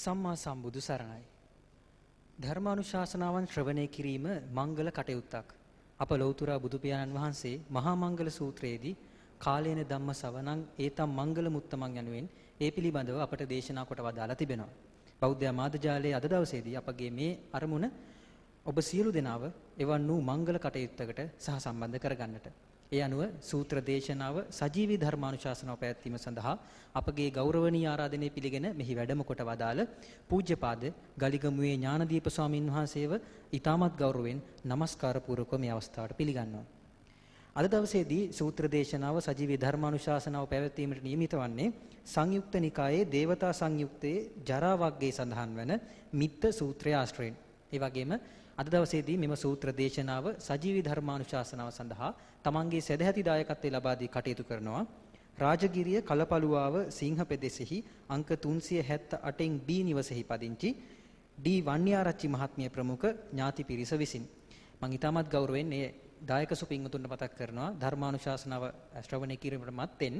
සම්මා සම්බුදු සරණයි. ධර්මානුශාසනාවන් ශ්‍රවණය කිරීම මංගල කටයුත්තක්. අප ලෞතුරා බුදු පියාණන් වහන්සේ මහා මංගල සූත්‍රයේදී කාලේන ධම්ම සවණං ඒතම් මංගල මුත්තමන් යනුවෙන් ඒ පිළිබඳව අපට දේශනා කොට වදාලා තිබෙනවා. බෞද්ධ මාධ්‍යාලයේ අද දවසේදී අපගේ මේ අරමුණ ඔබ සියලු දෙනාව එවන් වූ මංගල කටයුත්තකට සහ සම්බන්ධ කරගන්නට ඒ අනුව සූත්‍ර දේශනාව සජීවී ධර්මානුශාසනාව පැවැත්වීම සඳහා අපගේ ගෞරවනීය ආරාධනය පිළිගෙන මෙහි වැඩම කොට වදාළ පූජ්‍යපාද ගලිගමුවේ ඥානදීප ස්වාමින් වහන්සේව ඊටමත් ගෞරවයෙන් নমස්කාර පූර්වක මේ අවස්ථාවට පිළිගන්නවා. අද දවසේදී සූත්‍ර දේශනාව සජීවී ධර්මානුශාසනාව පැවැත්වීමට නියමිත වන්නේ සංයුක්ත නිකායේ දේවතා සංයුක්තයේ ජරා වග්ගයේ සඳහන් වන මිත්ත සූත්‍රය ආශ්‍රයෙන්. ඒ වගේම අද දවසේදී මෙම සූත්‍ර දේශනාව සජීවී ධර්මානුශාසනාව සඳහා තමන්ගේ සදැහැති දායකත්වය ලබා දී කටයුතු කරනවා. රාජගිරිය කලපලුවාව සිංහපෙදෙසෙහි අංක 378න් B නිවසේහි පදිංචි ඩී වන්‍යාරච්චි මහත්මිය ප්‍රමුඛ ඥාති පිරිස විසින් මම ඊටමත් ගෞරවයෙන් මේ දායක සුපින්තුන්ට මතක් කරනවා ධර්මානුශාසනාව ශ්‍රවණය කිරීමට මත්තෙන්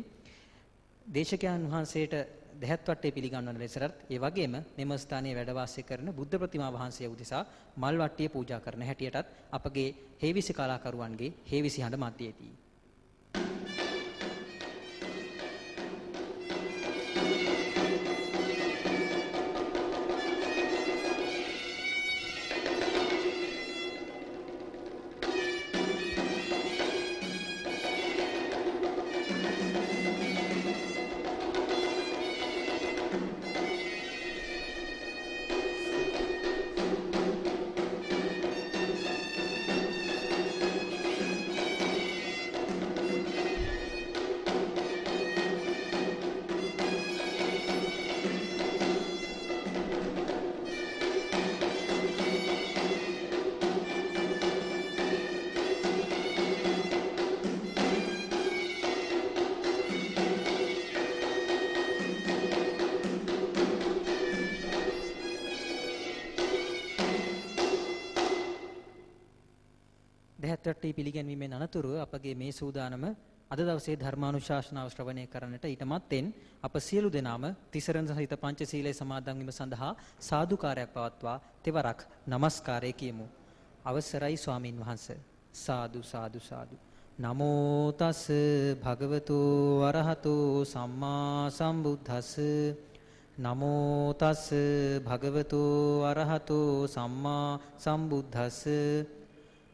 දේශකයන් වහන්සේට දෙහත් වට්ටේ පිළිගන්වන ලෙසට ඒ වගේම මෙම ස්ථානයේ වැඩ වාසය කරන බුද්ධ ප්‍රතිමා වහන්සේ උදෙසා මල් වට්ටිය පූජා කරන හැටියටත් අපගේ හේවිසි කලාකරුවන්ගේ හේවිසි හඬ මැදියේදී දෙහත්වට්ටි පිළිගැන්වීමෙන් අනතුරුව අපගේ මේ සූදානම අද දවසේ ධර්මානුශාසනාව ශ්‍රවණය කරන්නට ඊටමත්ෙන් අප සියලු දෙනාම තිසරණ සහිත පංචශීලයේ සමාදන් වීම සඳහා සාදුකාරයක් පවත්වා තෙවරක් নমස්කාරය කියමු. අවසරයි ස්වාමින් වහන්සේ. සාදු සාදු සාදු. නමෝ තස් භගවතු වරහතු සම්මා සම්බුද්දස්ස නමෝ තස් භගවතු වරහතු සම්මා සම්බුද්දස්ස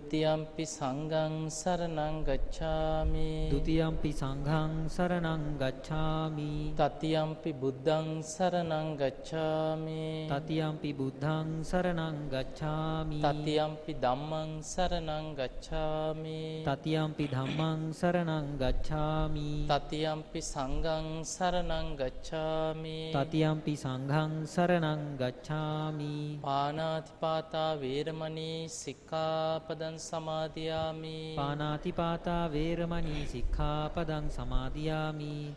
ဒ ුතියම්පි සංඝං සරණං ගච්ඡාමි. ဒ ුතියම්පි සංඝං සරණං ගච්ඡාමි. තතියම්පි බුද්ධං සරණං ගච්ඡාමි. තතියම්පි බුද්ධං සරණං ගච්ඡාමි. තතියම්පි ධම්මං සරණං ගච්ඡාමි. තතියම්පි ධම්මං සරණං ගච්ඡාමි. තතියම්පි සංඝං සරණං ගච්ඡාමි. තතියම්පි සංඝං සරණං ගච්ඡාමි. පානාතිපාතා වේරමණී සික්ඛාපදං සමාදියාමි. පානාතිපාතා වේරමණී සික්ඛාපදං සමාදියාමි.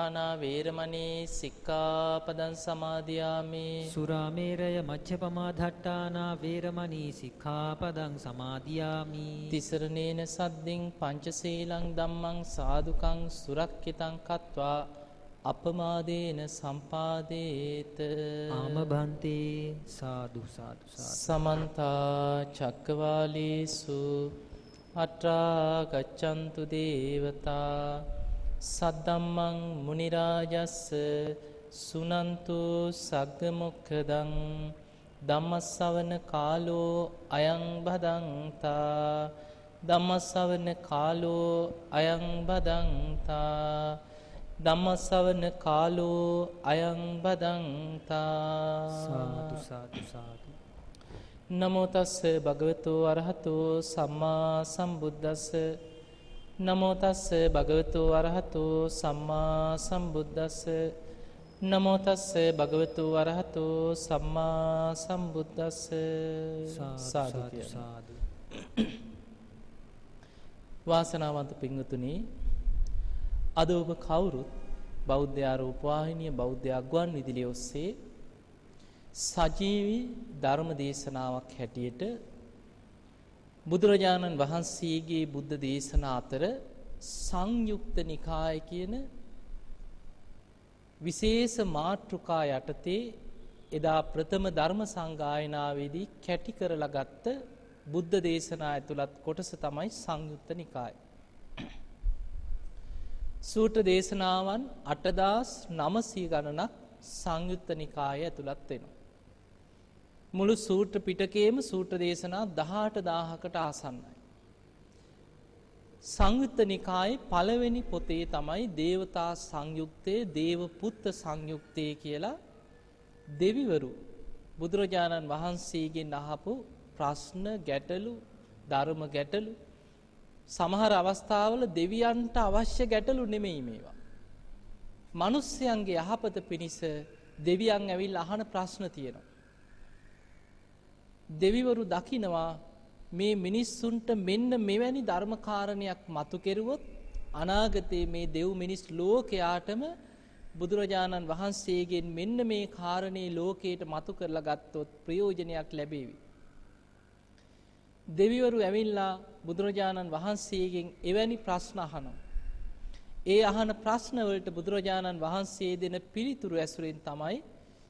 දට්ඨානා වේරමණී සික්ඛාපදං සමාදියාමි සුරාමේරය මච්ඡපමා ධට්ටානා වේරමණී සික්ඛාපදං සමාදියාමි තිසරණේන සද්දින් පංචශීලං ධම්මං සාදුකං සුරක්කිතං කତ୍වා අපමාදේන සම්පාදේත. ආමභන්තේ සාදු සාදු. සමන්ත චක්කවාලේසු අත්‍රා ගච්ඡන්තු දේවතා සද්දම්මං මුනි රාජස්ස සුනන්තු සග්ග මොක්ඛදං ධම්මස්සවන කාලෝ අයං බදන්තා ධම්මස්සවන කාලෝ අයං බදන්තා ධම්මස්සවන කාලෝ අයං බදන්තා සාදු සාදු සාදු. නමෝ තස්ස භගවතු අරහතු සම්මා සම්බුද්දස්ස නමෝ තස්ස භගවතු අරහතු සම්මා සම්බුද්දස්ස. නමෝ තස්ස භගවතු අරහතු සම්මා සම්බුද්දස්ස. සාදු වාසනාවන්ත පින්වතුනි අද ඔබ කවුරුත් බෞද්ධ ආරූපවාහිනිය බෞද්ධ අග්වන් විදුලිය ඔස්සේ සජීවී ධර්ම දේශනාවක් හැටියට බුදුරජාණන් වහන්සේගේ බුද්ධ දේශනා අතර සංයුක්ත නිකාය කියන විශේෂ මාතෘකා යටතේ එදා ප්‍රථම ධර්ම සංගායනාවේදී කැටි කරලා ගත්ත බුද්ධ දේශනා ඇතුළත් කොටස තමයි සංයුත්ත නිකාය. සූට්‍ර දේශනාවන් අටදාස් නමසී ගණනක් සංයුත්ත නිකාය ඇතුළත් වෙනවා. මුළු සූට්‍ර පිටකේම සූට්‍ර දේශනා දහට දාහකට ආසන්නයි. සංයුත්ත නිකායේ පළවෙනි පොතේ තමයි දේවතා සංයුක්තය දේව පුත්ත සංයුක්තය කියලා දෙවිවරු බුදුරජාණන් වහන්සේගෙන් අහපු ප්‍රශ්න ගැටලු ධර්ම ගැටලු සමහර අවස්ථාවල දෙවියන්ට අවශ්‍ය ගැටලු නෙමෙයි මේවා. මිනිස්යන්ගේ යහපත පිණිස දෙවියන් ඇවිල්ලා අහන ප්‍රශ්න තියෙනවා. දෙවිවරු දකිනවා මේ මිනිස්සුන්ට මෙන්න මෙවැනි ධර්මකාරණයක් මතු කෙරුවොත් අනාගතයේ මේ දෙව් මිනිස් ලෝකයාටම බුදුරජාණන් වහන්සේගෙන් මෙන්න මේ කාරණේ ලෝකයට මතු කරලා ගත්තොත් ප්‍රයෝජනයක් ලැබේවි. දෙවිවරු ඇවිල්ලා බුදුරජාණන් වහන්සේගෙන් එවැනි ප්‍රශ්න අහනවා. ඒ අහන ප්‍රශ්න වලට බුදුරජාණන් වහන්සේ දෙන පිළිතුරු ඇසුරෙන් තමයි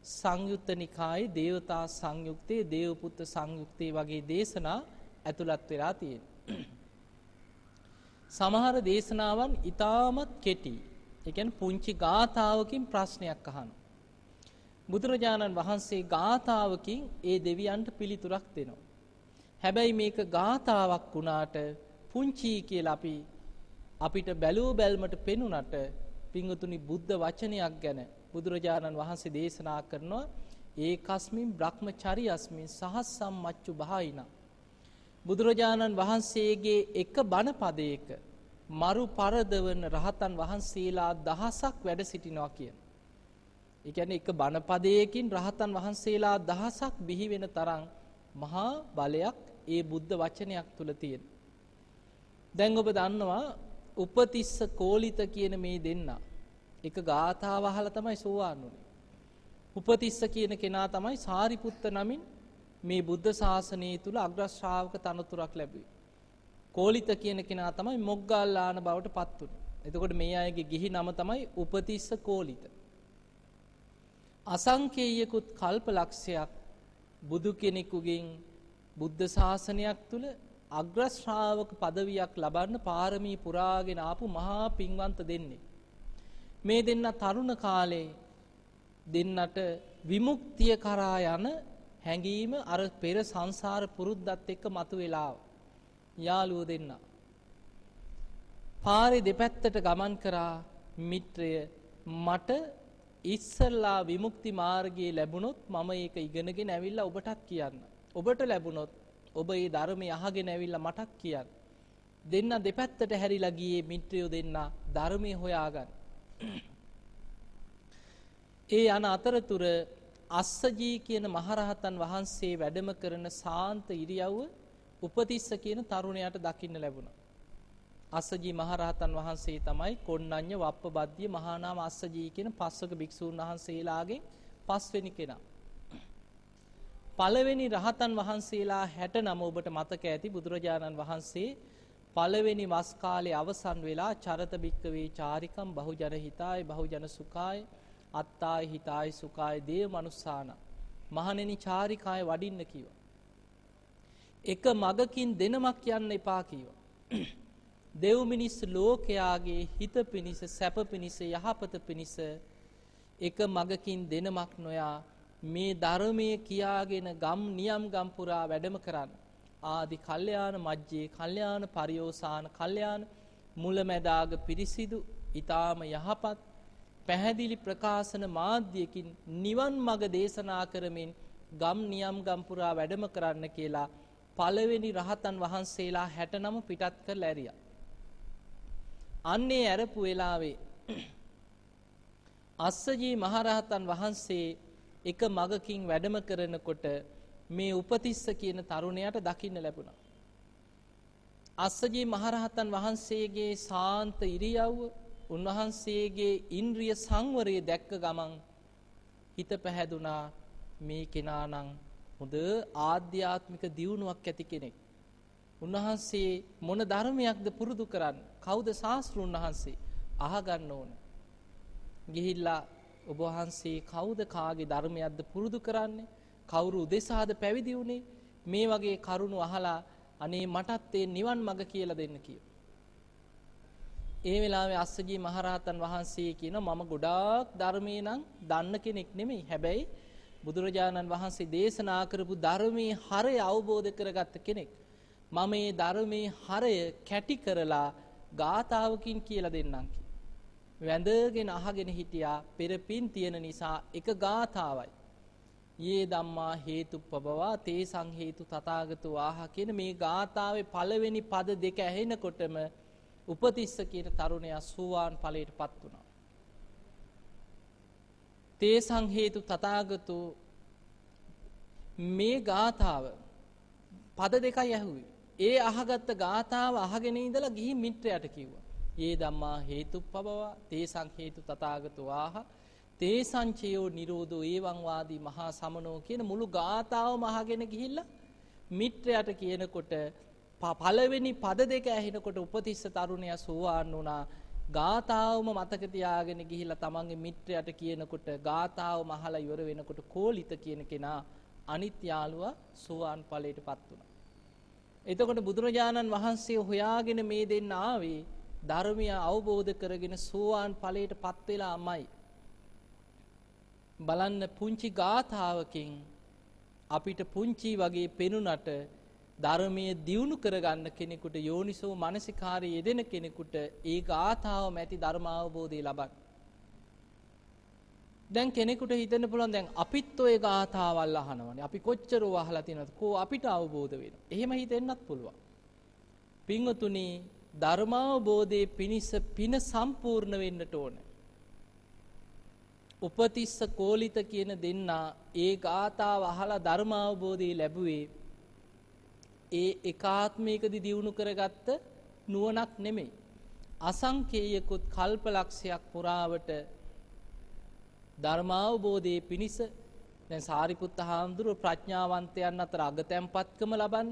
සංයුත්ත නිකායේ දේවතා සංයුක්තේ දේවපුත්ත සංයුක්තේ වගේ දේශනා ඇතුළත් වෙලා තියෙනවා. සමහර දේශනාවන් ඊටමත් කෙටි. ඒ කියන්නේ පුංචි ගාථාවකින් ප්‍රශ්නයක් අහනවා. බුදුරජාණන් වහන්සේ ගාථාවකින් ඒ දෙවියන්ට පිළිතුරක් දෙනවා. හැබැයි මේක ගාථාවක් වුණාට පුංචි කියලා අපි අපිට බැලූ බැල්මට පෙනුනට පිංගුතුනි බුද්ධ වචනයක් ගැන බුදුරජාණන් වහන්සේ දේශනා කරනවා ඒකස්මින් බ්‍රහ්මචරියස්මින් සහස්සම් මච්චු බහයිනා බුදුරජාණන් වහන්සේගේ එක බණ පදයක මරු පරදවන රහතන් වහන්සේලා දහසක් වැඩ සිටිනවා කියන. ඒ කියන්නේ එක බණ පදයකින් රහතන් වහන්සේලා දහසක් බිහි වෙන තරම් මහා බලයක් ඒ බුද්ධ වචනයක් තුල තියෙන. දැන් ඔබ දන්නවා උපතිස්ස කෝලිත කියන මේ දෙන්න එක ගාථාව අහලා තමයි සෝවාන් වුනේ. උපතිස්ස කියන කෙනා තමයි සාරිපුත්ත නමින් මේ බුද්ධ ශාසනය තුල අග්‍ර ශ්‍රාවක තනතුරක් ලැබුවේ. කෝලිත කියන කෙනා තමයි මොග්ගල්ලාන බවට පත් වුනේ. එතකොට මේ අයගේ ගිහි නම තමයි උපතිස්ස කෝලිත. අසංකේයකුත් කල්ප ලක්ෂයක් බුදු කෙනෙකුගෙන් බුද්ධ ශාසනයක් තුල අග්‍ර ශ්‍රාවක পদවියක් ලබන්න පාරමී පුරාගෙන ආපු මහා පින්වන්ත දෙන්නේ. මේ දෙන්න තරුණ කාලේ දෙන්නට විමුක්තිය කරා යන හැඟීම අර පෙර සංසාර පුරුද්දත් එක්ක මතුවෙලා යාළුවෝ දෙන්න. පාරේ දෙපැත්තට ගමන් කරා මිත්‍රය මට ඉස්සල්ලා විමුක්ති මාර්ගයේ ලැබුණොත් මම ඒක ඉගෙනගෙන ඇවිල්ලා ඔබටත් කියන්න. ඔබට ලැබුණොත් ඔබ ඒ ධර්මය අහගෙන ඇවිල්ලා මටත් කියන්න. දෙන්න දෙපැත්තට හැරිලා ගියේ මිත්‍රයෝ දෙන්න ධර්මයේ හොයාගන්න. ඒ යන අතරතුර අස්සජී කියන මහරහතන් වහන්සේ වැඩම කරන සාන්ත ඉරියව්ව උපතිස්ස කියන තරුණයාට දකින්න ලැබුණා. අස්සජී මහරහතන් වහන්සේ තමයි කොණ්ණඤ්ඤ වප්පබද්දිය මහානාම අස්සජී කියන පස්වක භික්ෂූන් වහන්සේලාගෙන් පස්වෙනි කෙනා. පළවෙනි රහතන් වහන්සේලා 69 ඔබට මතක ඇති බුදුරජාණන් වහන්සේ පළවෙනි වස් කාලේ අවසන් වෙලා චරත බික්කවේ චාරිකම් බහුජන හිතාය බහුජන සුඛාය අත්තාය හිතාය සුඛාය දේව මනුස්සාන මහණෙනි චාරිකාය වඩින්න කිව්වා. එක මගකින් දෙනමක් යන්න එපා කිව්වා. දෙව් මිනිස් ලෝකයාගේ හිත පිණිස සැප පිණිස යහපත පිණිස එක මගකින් දෙනමක් නොයා මේ ධර්මයේ කියාගෙන ගම් නියම් ගම් පුරා වැඩම කරන්න. ආදි කල්යාණ මජ්ජේ කල්යාණ පරියෝසాన කල්යාණ මුලැමැදාග පිරිසිදු ඊ타ම යහපත් පැහැදිලි ප්‍රකාශන මාධ්‍යකින් නිවන් මඟ දේශනා කරමින් ගම් නියම් ගම් පුරා වැඩම කරන්න කියලා පළවෙනි රහතන් වහන්සේලා 69 පිටත් කරලා ඇරියා. අන්නේ ඇරපු වෙලාවේ අස්සජී මහරහතන් වහන්සේ එක මගකින් වැඩම කරනකොට මේ උපතිස්ස කියන තරුණයාට දකින්න ලැබුණා. අස්සජී මහරහතන් වහන්සේගේ සාන්ත ඉරියව්ව උන්වහන්සේගේ ඉන්ද්‍රිය සංවරය දැක්ක ගමන් හිත පැහැදුනා මේ කෙනා නම් හොඳ ආධ්‍යාත්මික දියුණුවක් ඇති කෙනෙක්. උන්වහන්සේ මොන ධර්මයක්ද පුරුදු කරන්න කවුද ශාස්ත්‍රුන් වහන්සේ අහගන්න ඕන. ගිහිල්ලා ඔබ වහන්සේ කවුද කාගේ ධර්මයක්ද පුරුදු කරන්නේ කවුරු උදෙසාද පැවිදි වුණේ මේ වගේ කරුණු අහලා අනේ මටත් ඒ නිවන් මඟ කියලා දෙන්න කියෝ. ඒ වෙලාවේ අස්සජී මහරහතන් වහන්සේ කියන මම ගොඩාක් ධර්මයේ නම් දන්න කෙනෙක් නෙමෙයි. හැබැයි බුදුරජාණන් වහන්සේ දේශනා කරපු ධර්මයේ හරය අවබෝධ කරගත්ත කෙනෙක්. මම මේ ධර්මයේ හරය කැටි කරලා ගාතාවකින් කියලා දෙන්නම් වැඳගෙන අහගෙන හිටියා පෙර පින් තියෙන නිසා එක ගාතාවයි. යේ ධම්මා හේතුප්පබවා තේ සංහේතු තථාගතෝ ආහ කියන මේ ගාතාවේ පළවෙනි පද දෙක ඇහෙනකොටම උපතිස්ස කියන තරුණයා සෝවාන් ඵලයටපත් වුණා. තේ සංහේතු තථාගතෝ මේ ගාතාව පද දෙකයි ඇහුවේ. ඒ අහගත්ත ගාතාව අහගෙන ඉඳලා ගිහින් මිත්‍රයාට කිව්වා. "යේ ධම්මා හේතුප්පබවා තේ සංහේතු තථාගතෝ ආහ තේ සංචයෝ නිරෝධෝ ඒවං වාදී මහා සමනෝ කියන මුළු ගාතාවම අහගෙන ගිහිල්ලා මිත්‍රයාට කියනකොට පළවෙනි පද දෙක ඇහෙනකොට උපතිස්ස තරුණයා සෝවාන් වුණා. ගාතාවම මතක තියාගෙන ගිහිල්ලා තමන්ගේ මිත්‍රයාට කියනකොට ගාතාව මහලා ඉවර වෙනකොට කෝලිත කියන කෙනා අනිත් යාළුවා සෝවාන් ඵලයටපත් වුණා. එතකොට බුදුරජාණන් වහන්සේ හොයාගෙන මේ දෙන්න ආවේ ධර්මය අවබෝධ කරගෙන සෝවාන් ඵලයටපත් වෙලාමයි. බලන්න පුංචි ගාථාවකින් අපිට පුංචි වගේ පෙනුනට ධර්මයේ දියුණු කරගන්න කෙනෙකුට යෝනිසෝ මානසිකාරයේ යෙදෙන කෙනෙකුට ඒ ගාථාව මැති ධර්මාවබෝධය ලබන්න. දැන් කෙනෙකුට හිතන්න පුළුවන් දැන් අපිත් ඔය ගාථාවල් අහනවනේ. අපි කොච්චර අහලා තියෙනවද? කෝ අපිට අවබෝධ වෙනවා. එහෙම හිතෙන්නත් පුළුවන්. පින්වතුනි ධර්මාවබෝධයේ පිනිස පින සම්පූර්ණ වෙන්නට ඕනේ. උපතිස්ස කෝලිත කියන දෙන්නා ඒ ගාථාව අහලා ධර්මාවබෝධය ලැබුවේ ඒ එකාත්මයකදී දියුණු කරගත්ත නුවණක් නෙමෙයි. අසංකේයකුත් කල්පලක්ෂයක් පුරාවට ධර්මාවබෝධයේ පිණිස දැන් සාරිපුත්ත හාමුදුරුව ප්‍රඥාවන්තයන් අතර අගතැන්පත්කම ලබන්න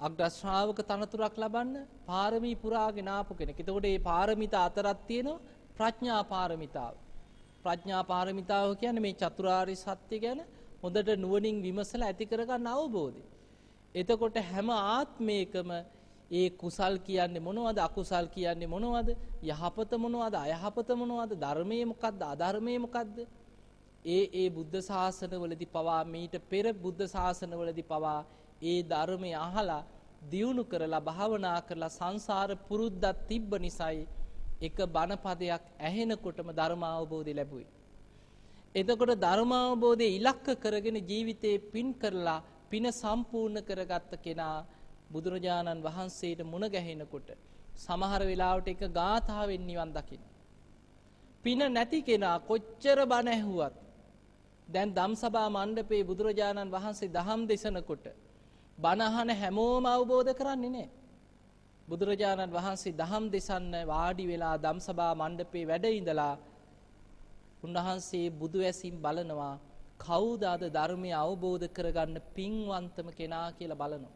අග්‍රශ්‍රාවක තනතුරක් ලබන්න පාරමී පුරාගෙන ආපු කෙනෙක්. එතකොට මේ පාරමිතා අතරක් තියෙනවා ප්‍රඥා පාරමිතාව. ප්‍රඥා පාරමිතාව කියන්නේ මේ චතුරාර්ය සත්‍ය ගැන හොඳට නුවණින් විමසලා ඇති කරගන්න අවබෝධය. එතකොට හැම ආත්මයකම ඒ කුසල් කියන්නේ මොනවද අකුසල් කියන්නේ මොනවද යහපත මොනවද අයහපත මොනවද ධර්මයේ මොකද්ද අධර්මයේ මොකද්ද ඒ ඒ බුද්ධ ශාසනවලදී පවා මීට පෙර බුද්ධ ශාසනවලදී පවා ඒ ධර්මය අහලා දියුණු කරලා භාවනා කරලා සංසාර පුරුද්දක් තිබ්බ නිසායි එක බණපදයක් ඇහෙනකොටම ධර්ම අවබෝධය ලැබුවේ. එතකොට ධර්ම අවබෝධය ඉලක්ක කරගෙන ජීවිතේ පින් කරලා පින සම්පූර්ණ කරගත්ත කෙනා බුදුරජාණන් වහන්සේට මුණ ගැහෙනකොට සමහර වෙලාවට එක ගාථාවෙන් නිවන් දකින්න. පින නැති කෙනා කොච්චර බණ ඇහුවත් දැන් ධම්සභා මණ්ඩපේ බුදුරජාණන් වහන්සේ දහම් දෙසනකොට බණ අහන හැමෝම අවබෝධ කරන්නේ නැහැ. බුදුරජාණන් වහන්සේ දහම් දෙසන්න වාඩි වෙලා ධම්සභා මණ්ඩපේ වැඩ ඉඳලා උන්වහන්සේ බුදු ඇසින් බලනවා කවුද අද ධර්මය අවබෝධ කරගන්න පින්වන්තම කෙනා කියලා බලනවා.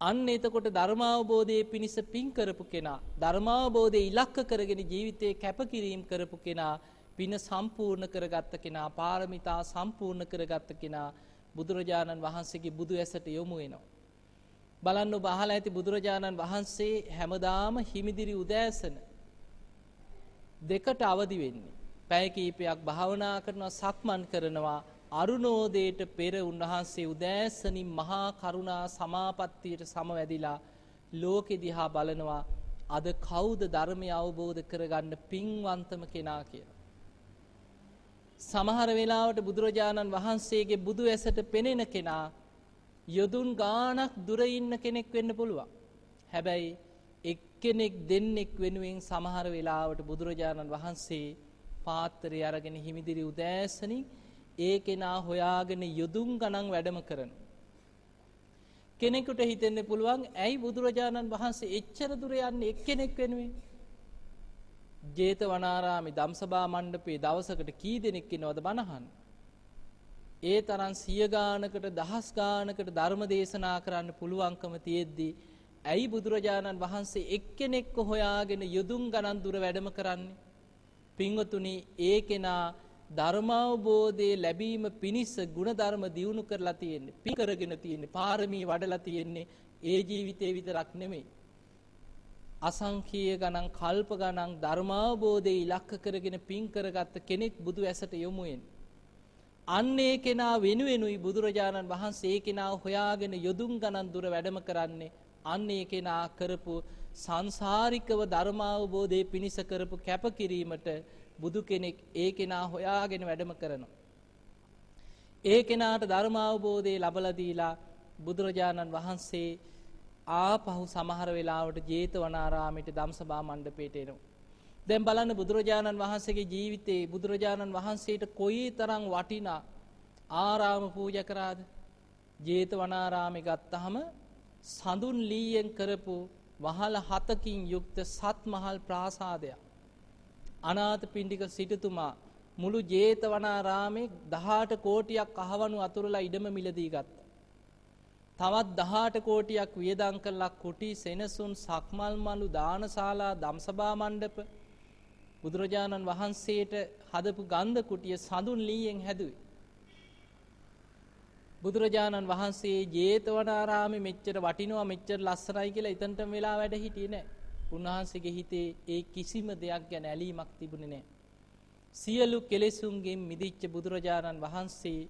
අන්න එතකොට ධර්මාවබෝධයේ පිණිස පින් කරපු කෙනා ධර්මාවබෝධයේ ඉලක්ක කරගෙන ජීවිතේ කැපකිරීම කරපු කෙනා පින සම්පූර්ණ කරගත්ත කෙනා පාරමිතා සම්පූර්ණ කරගත්ත කෙනා බුදුරජාණන් වහන්සේගේ බුදු ඇසට යොමු වෙනවා. බලන්න ඔබ අහලා ඇති බුදුරජාණන් වහන්සේ හැමදාම හිමිදිරි උදෑසන දෙකට අවදි වෙන්නේ. පැය කීපයක් භාවනා කරනවා සක්මන් කරනවා අරුණෝදයට පෙර උන්වහන්සේ උදෑසනින් මහා කරුණා සමාපත්තියට සමවැදිලා ලෝකෙ දිහා බලනවා අද කවුද ධර්මය අවබෝධ කරගන්න පින්වන්තම කෙනා කියලා. සමහර වෙලාවට බුදුරජාණන් වහන්සේගේ බුදු ඇසට පෙනෙන කෙනා යොදුන් ගානක් දුර ඉන්න කෙනෙක් වෙන්න පුළුවන්. හැබැයි එක්කෙනෙක් දෙන්නෙක් වෙනුවෙන් සමහර වෙලාවට බුදුරජාණන් වහන්සේ පාත්තරය අරගෙන හිමිදිරි උදෑසනින් ඒ කෙනා හොයාගෙන යොදුන් ගණන් වැඩම කරන. කෙනෙකුට හිතෙන්න පුළුවන් ඇයි බුදුරජාණන් වහන්සේ එච්චර දුර යන්නේ එක්කෙනෙක් වෙනුවෙන්. ජේතවනාරාමේ දම්සභා මණ්ඩපේ දවසකට කී දෙනෙක් ඉන්නවද බණහන්? ඒ තරම් සිය ගානකට දහස් ගානකට ධර්ම දේශනා කරන්න පුළුවන්කම තියෙද්දී ඇයි බුදුරජාණන් වහන්සේ එක්කෙනෙක්ව හොයාගෙන යොදුන් ගණන් දුර වැඩම කරන්නේ? පින්වතුනි ඒ කෙනා ධර්මාවබෝධයේ ලැබීම පිණිස ಗುಣධර්ම දියුණු කරලා තියෙන්නේ. පින් කරගෙන තියෙන්නේ. පාරමී වඩලා තියෙන්නේ. ඒ ජීවිතේ විතරක් නෙමෙයි. අසංකීය ගණන් කල්ප ගණන් ධර්මාවබෝධයේ ඉලක්ක කරගෙන පින් කරගත්ත කෙනෙක් බුදු ඇසට යොමු වෙන්නේ. අන්න ඒ කෙනා වෙනුවෙනුයි බුදුරජාණන් වහන්සේ ඒ කෙනා හොයාගෙන යොදුන් ගණන් දුර වැඩම කරන්නේ. අන්න ඒ කෙනා කරපු සංසාරිකව ධර්මාවබෝධයේ පිණිස කරපු කැපකිරීමට බුදු කෙනෙක් ඒ කෙනා හොයාගෙන වැඩම කරනවා. ඒ කෙනාට ධර්මාවබෝධය ලබලා දීලා බුදුරජාණන් වහන්සේ ආපහු සමහර වෙලාවට ජේතවනාරාමයට දම්සභා මණ්ඩපයට එනවා. දැන් බලන්න බුදුරජාණන් වහන්සේගේ ජීවිතේ බුදුරජාණන් වහන්සේට කොයි තරම් වටිනා ආරාම පූජා කරාද? ජේතවනාරාමේ ගත්තාම සඳුන් ලීයෙන් කරපු වහල හතකින් යුක්ත සත්මහල් ප්‍රාසාදයක්. අනාථ පිණ්ඩික සිටුතුමා මුළු ජේතවනාරාමේ 18 කෝටියක් අහවණු අතුරලා ඉඩම මිලදී ගත්තා. තවත් 18 කෝටියක් වියදම් කළා කුටි සෙනසුන් සක්මල් මලු දානශාලා දම්සභා මණ්ඩප බුදුරජාණන් වහන්සේට හදපු ගන්ධ කුටිය සඳුන් ලීයෙන් හැදුවේ බුදුරජාණන් වහන්සේ ජේතවනාරාමේ මෙච්චර වටිනවා මෙච්චර ලස්සනයි කියලා එතනටම වෙලා වැඩ හිටියේ නෑ. උන්වහන්සේගේ හිතේ ඒ කිසිම දෙයක් ගැන ඇලීමක් තිබුණේ නෑ. සියලු කෙලෙසුන්ගෙන් මිදිච්ච බුදුරජාණන් වහන්සේ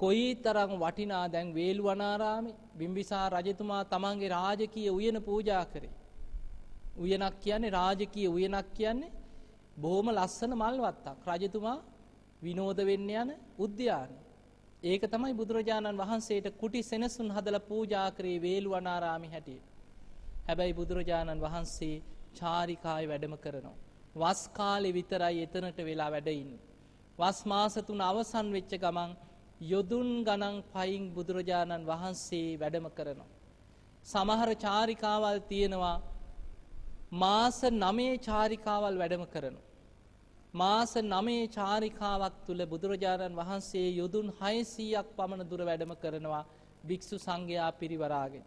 කොයිතරම් වටිනා දැන් වේළුවනාරාමේ බිම්බිසාර රජතුමා තමන්ගේ රාජකීය උයන පූජා කරේ. උයනක් කියන්නේ රාජකීය උයනක් කියන්නේ බොහොම ලස්සන මල් වත්තක්. රජතුමා විනෝද වෙන්න යන උද්‍යානය. ඒක තමයි බුදුරජාණන් වහන්සේට කුටි සෙනසුන් හදලා පූජා කරේ වේළුවනාරාමේ හැටියට. හැබැයි බුදුරජාණන් වහන්සේ චාරිකාවේ වැඩම කරනවා. වස් කාලේ විතරයි එතනට වෙලා වැඩ ඉන්නේ. වස් මාස තුන අවසන් වෙච්ච ගමන් යොදුන් ගණන් පයින් බුදුරජාණන් වහන්සේ වැඩම කරනවා. සමහර චාරිකාවල් තියෙනවා මාස නමේ චාරිකාවල් වැඩම කරනවා. මාස නමේ චාරිකාවක් තුළ බුදුරජාණන් වහන්සේ යොදුන් හයසීයක් පමණ දුර වැඩම කරනවා භික්‍ෂු සංඝයා පිරිවරාගෙන.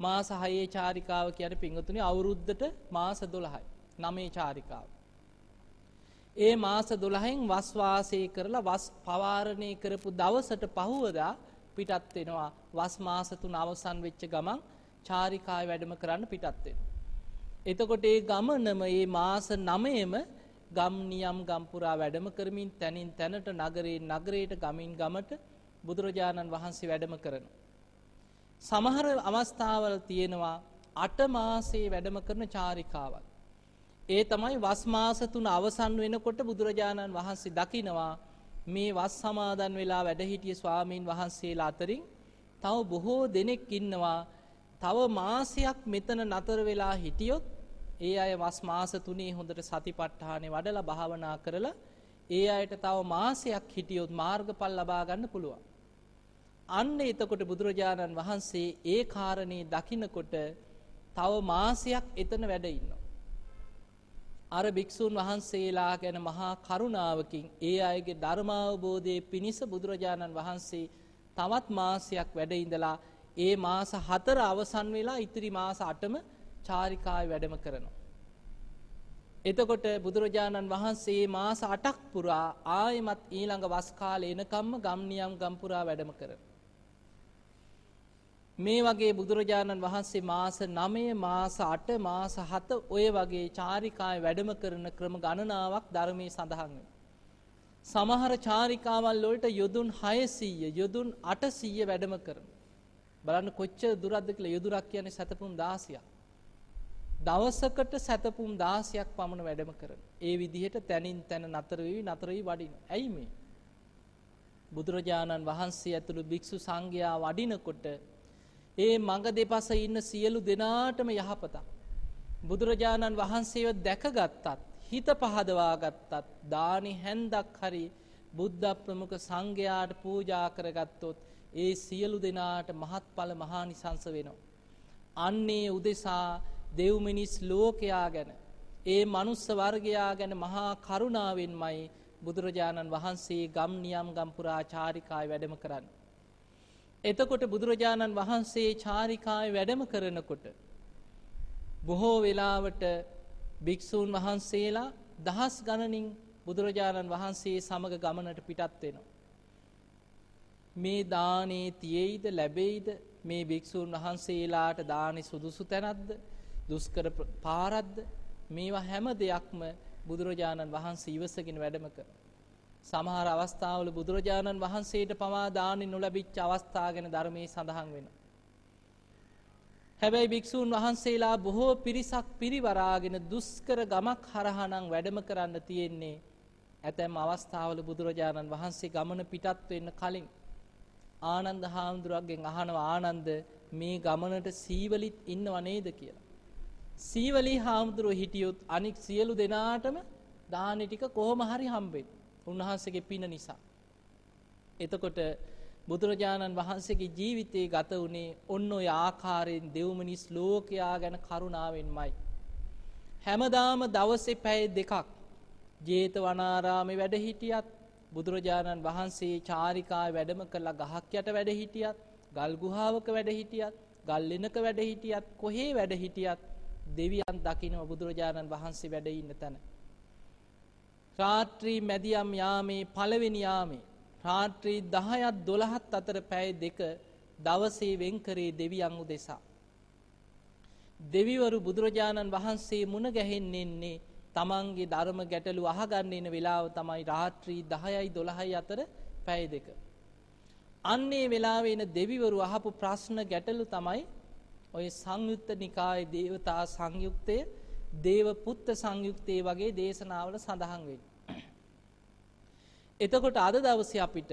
මාස හයේ චාරිකාව කියන පිංගතුනි අවුරුද්ධට මාස දොළහයි නමේ චාරිකාව. ඒ මාස දොළහෙන් වස්වාසය කරලා වස් පවාරණය කරපු දවසට පහුවදා පිටත් වෙනවා වස් මාස තුන අවසන් වෙච්ච ගමන් චාරිකාය වැඩම කරන්න පිටත් වෙනවා. එතකොට ඒ ගමනම ඒ මාස නමයම ගම් නියම් ගම්පුරා වැඩම කරමින් තැනින් තැනට නගරේ නගරයට ගමින් ගමට බුදුරජාණන් වහන්සේ වැඩම කරන. සමහර අවස්ථාවල තියෙනවා අට මාසේ වැඩම කරන චාරිකාවක්. ඒ තමයි වස් මාස තුන අවසන් වෙනකොට බුදුරජාණන් වහන්සේ දකිනවා මේ වස් සමාදන් වෙලා වැඩ හිටිය ස්වාමීන් වහන්සේලා අතරින් තව බොහෝ දෙනෙක් ඉන්නවා තව මාසයක් මෙතන නතර වෙලා හිටියොත් ඒ අය වස් මාස තුනේ හොඳට සතිපට්ඨානෙ වඩලා භාවනා කරලා ඒ අයට තව මාසයක් හිටියොත් මාර්ගඵල ලබා ගන්න පුළුවන්. අන්න එතකොට බුදුරජාණන් වහන්සේ ඒ කාරණේ දකිනකොට තව මාසයක් එතන වැඩ ඉන්නවා. අර භික්ෂූන් වහන්සේලා ගැන මහා කරුණාවකින් ඒ අයගේ ධර්මාවබෝධයේ පිණිස බුදුරජාණන් වහන්සේ තවත් මාසයක් වැඩ ඉඳලා ඒ මාස හතර අවසන් වෙලා ඉතිරි මාස 8ම චාරිකාවේ වැඩම කරනවා. එතකොට බුදුරජාණන් වහන්සේ මාස 8ක් පුරා ආයෙමත් ඊළඟ වස් කාලේ එනකම්ම ගම්නියම් ගම්පුරා වැඩම කරනවා. මේ වගේ බුදුරජාණන් වහන්සේ මාස 9 මාස 8 මාස 7 ඔය වගේ චාරිකාවේ වැඩම කරන ක්‍රම ගණනාවක් ධර්මයේ සඳහන් වෙනවා. සමහර චාරිකාවල් වලට යොදුන් 600 යොදුන් 800 වැඩම කරන. බලන්න කොච්චර දුරක්ද කියලා යොදුරක් කියන්නේ සතපුම් 16ක්. දවසකට සතපුම් 16ක් පමණ වැඩම කරන. ඒ විදිහට තනින් තන නතර වෙවි නතර වෙවි වඩින. ඇයි මේ? බුදුරජාණන් වහන්සේ ඇතුළු භික්ෂු සංඝයා වඩිනකොට ඒ මඟ දෙපස ඉන්න සියලු දෙනාටම යහපතක්. බුදුරජාණන් වහන්සේව දැකගත්තත් හිත පහදවා ගත්තත් දානි හැන්දක් හරි බුද්ධ ප්‍රමුඛ සංඝයාට පූජා කරගත්තොත් ඒ සියලු දෙනාට මහත්ඵල මහානිසංස වෙනවා. අන්නේ උදෙසා දෙව් මිනිස් ලෝකයා ගැන ඒ මනුස්ස වර්ගයා ගැන මහා කරුණාවෙන්මයි බුදුරජාණන් වහන්සේ ගම් නියම් ගම් පුරා චාරිකායි වැඩම කරන්න. එතකොට බුදුරජාණන් වහන්සේ චාරිකායි වැඩම කරනකොට බොහෝ වෙලාවට භික්‍ෂූන් වහන්සේලා දහස් ගණනින් බුදුරජාණන් වහන්සේ සමග ගමනට පිටත් වෙනවා. මේ දානේ තියෙයිද ලැබෙයිද මේ භික්‍ෂූන් වහන්සේලාට දානෙ සුදුසු තැනක්ද දුස්කර පාරද්ද මේවා හැම දෙයක්ම බුදුරජාණන් වහන්සේ ඉවසගෙන වැඩම කර. සමහර අවස්ථාවල බුදුරජාණන් වහන්සේට පමා දානෙ නොලැබිච්ච අවස්ථා ගැන ධර්මයේ සඳහන් වෙන. හැබැයි භික්‍ෂූන් වහන්සේලා බොහෝ පිරිසක් පිරිවරාගෙන දුස්කර ගමක් හරහනං වැඩම කරන්න තියෙන්නේ ඇතැම් අවස්ථාවල බුදුරජාණන් වහන්සේ ගමන පිටත් වෙන්න කලින් ආනන්ද හාමුදුරුවන්ගෙන් අහනවා ආනන්ද මේ ගමනට සීවලිත් ඉන්නව නේද කියලා. සීවලී හාමුදුරුව හිටියොත් අනික් සියලු දෙනාටම දානෙ ටික කොහොම හරි හම්බෙයි. උන්වහන්සේගේ පින නිසා. එතකොට බුදුරජාණන් වහන්සේගේ ජීවිතයේ ගත වුණේ ඔන්න ඔය ආකාරයෙන් දෙව්මිනිස් ලෝකයා ගැන කරුණාවෙන්මයි. හැමදාම දවසේ පැය දෙකක් ජේතවනාරාමේ වැඩ හිටියත් බුදුරජාණන් වහන්සේ චාරිකා වැඩම කළා ගහක් යට වැඩ හිටියත් ගල් ගුහාවක වැඩ හිටියත් ගල් ලෙනක වැඩ හිටියත් කොහේ වැඩ හිටියත් දෙවියන් දකින්න බුදුරජාණන් වහන්සේ වැඩ ඉන්න තැන. රාත්‍රී මැදියම් යාමේ පළවෙනි යාමේ රාත්‍රී 10ත් 12ත් අතර පැය දෙක දවසේ වෙන් කරේ දෙවියන් උදෙසා. දෙවිවරු බුදුරජාණන් වහන්සේ මුණ ගැහෙන්නේ තමන්ගේ ධර්ම ගැටලු අහගන්න එන වෙලාව තමයි රාත්‍රී 10යි 12යි අතර පැය දෙක. අන්නේ වෙලාවේ එන දෙවිවරු අහපු ප්‍රශ්න ගැටලු තමයි ඔය සංයුත්ත නිකායේ දේවතා සංයුක්තය දේව පුත්ත සංයුක්තේ වගේ දේශනාවල සඳහන් වෙන්නේ. එතකොට අද දවසේ අපිට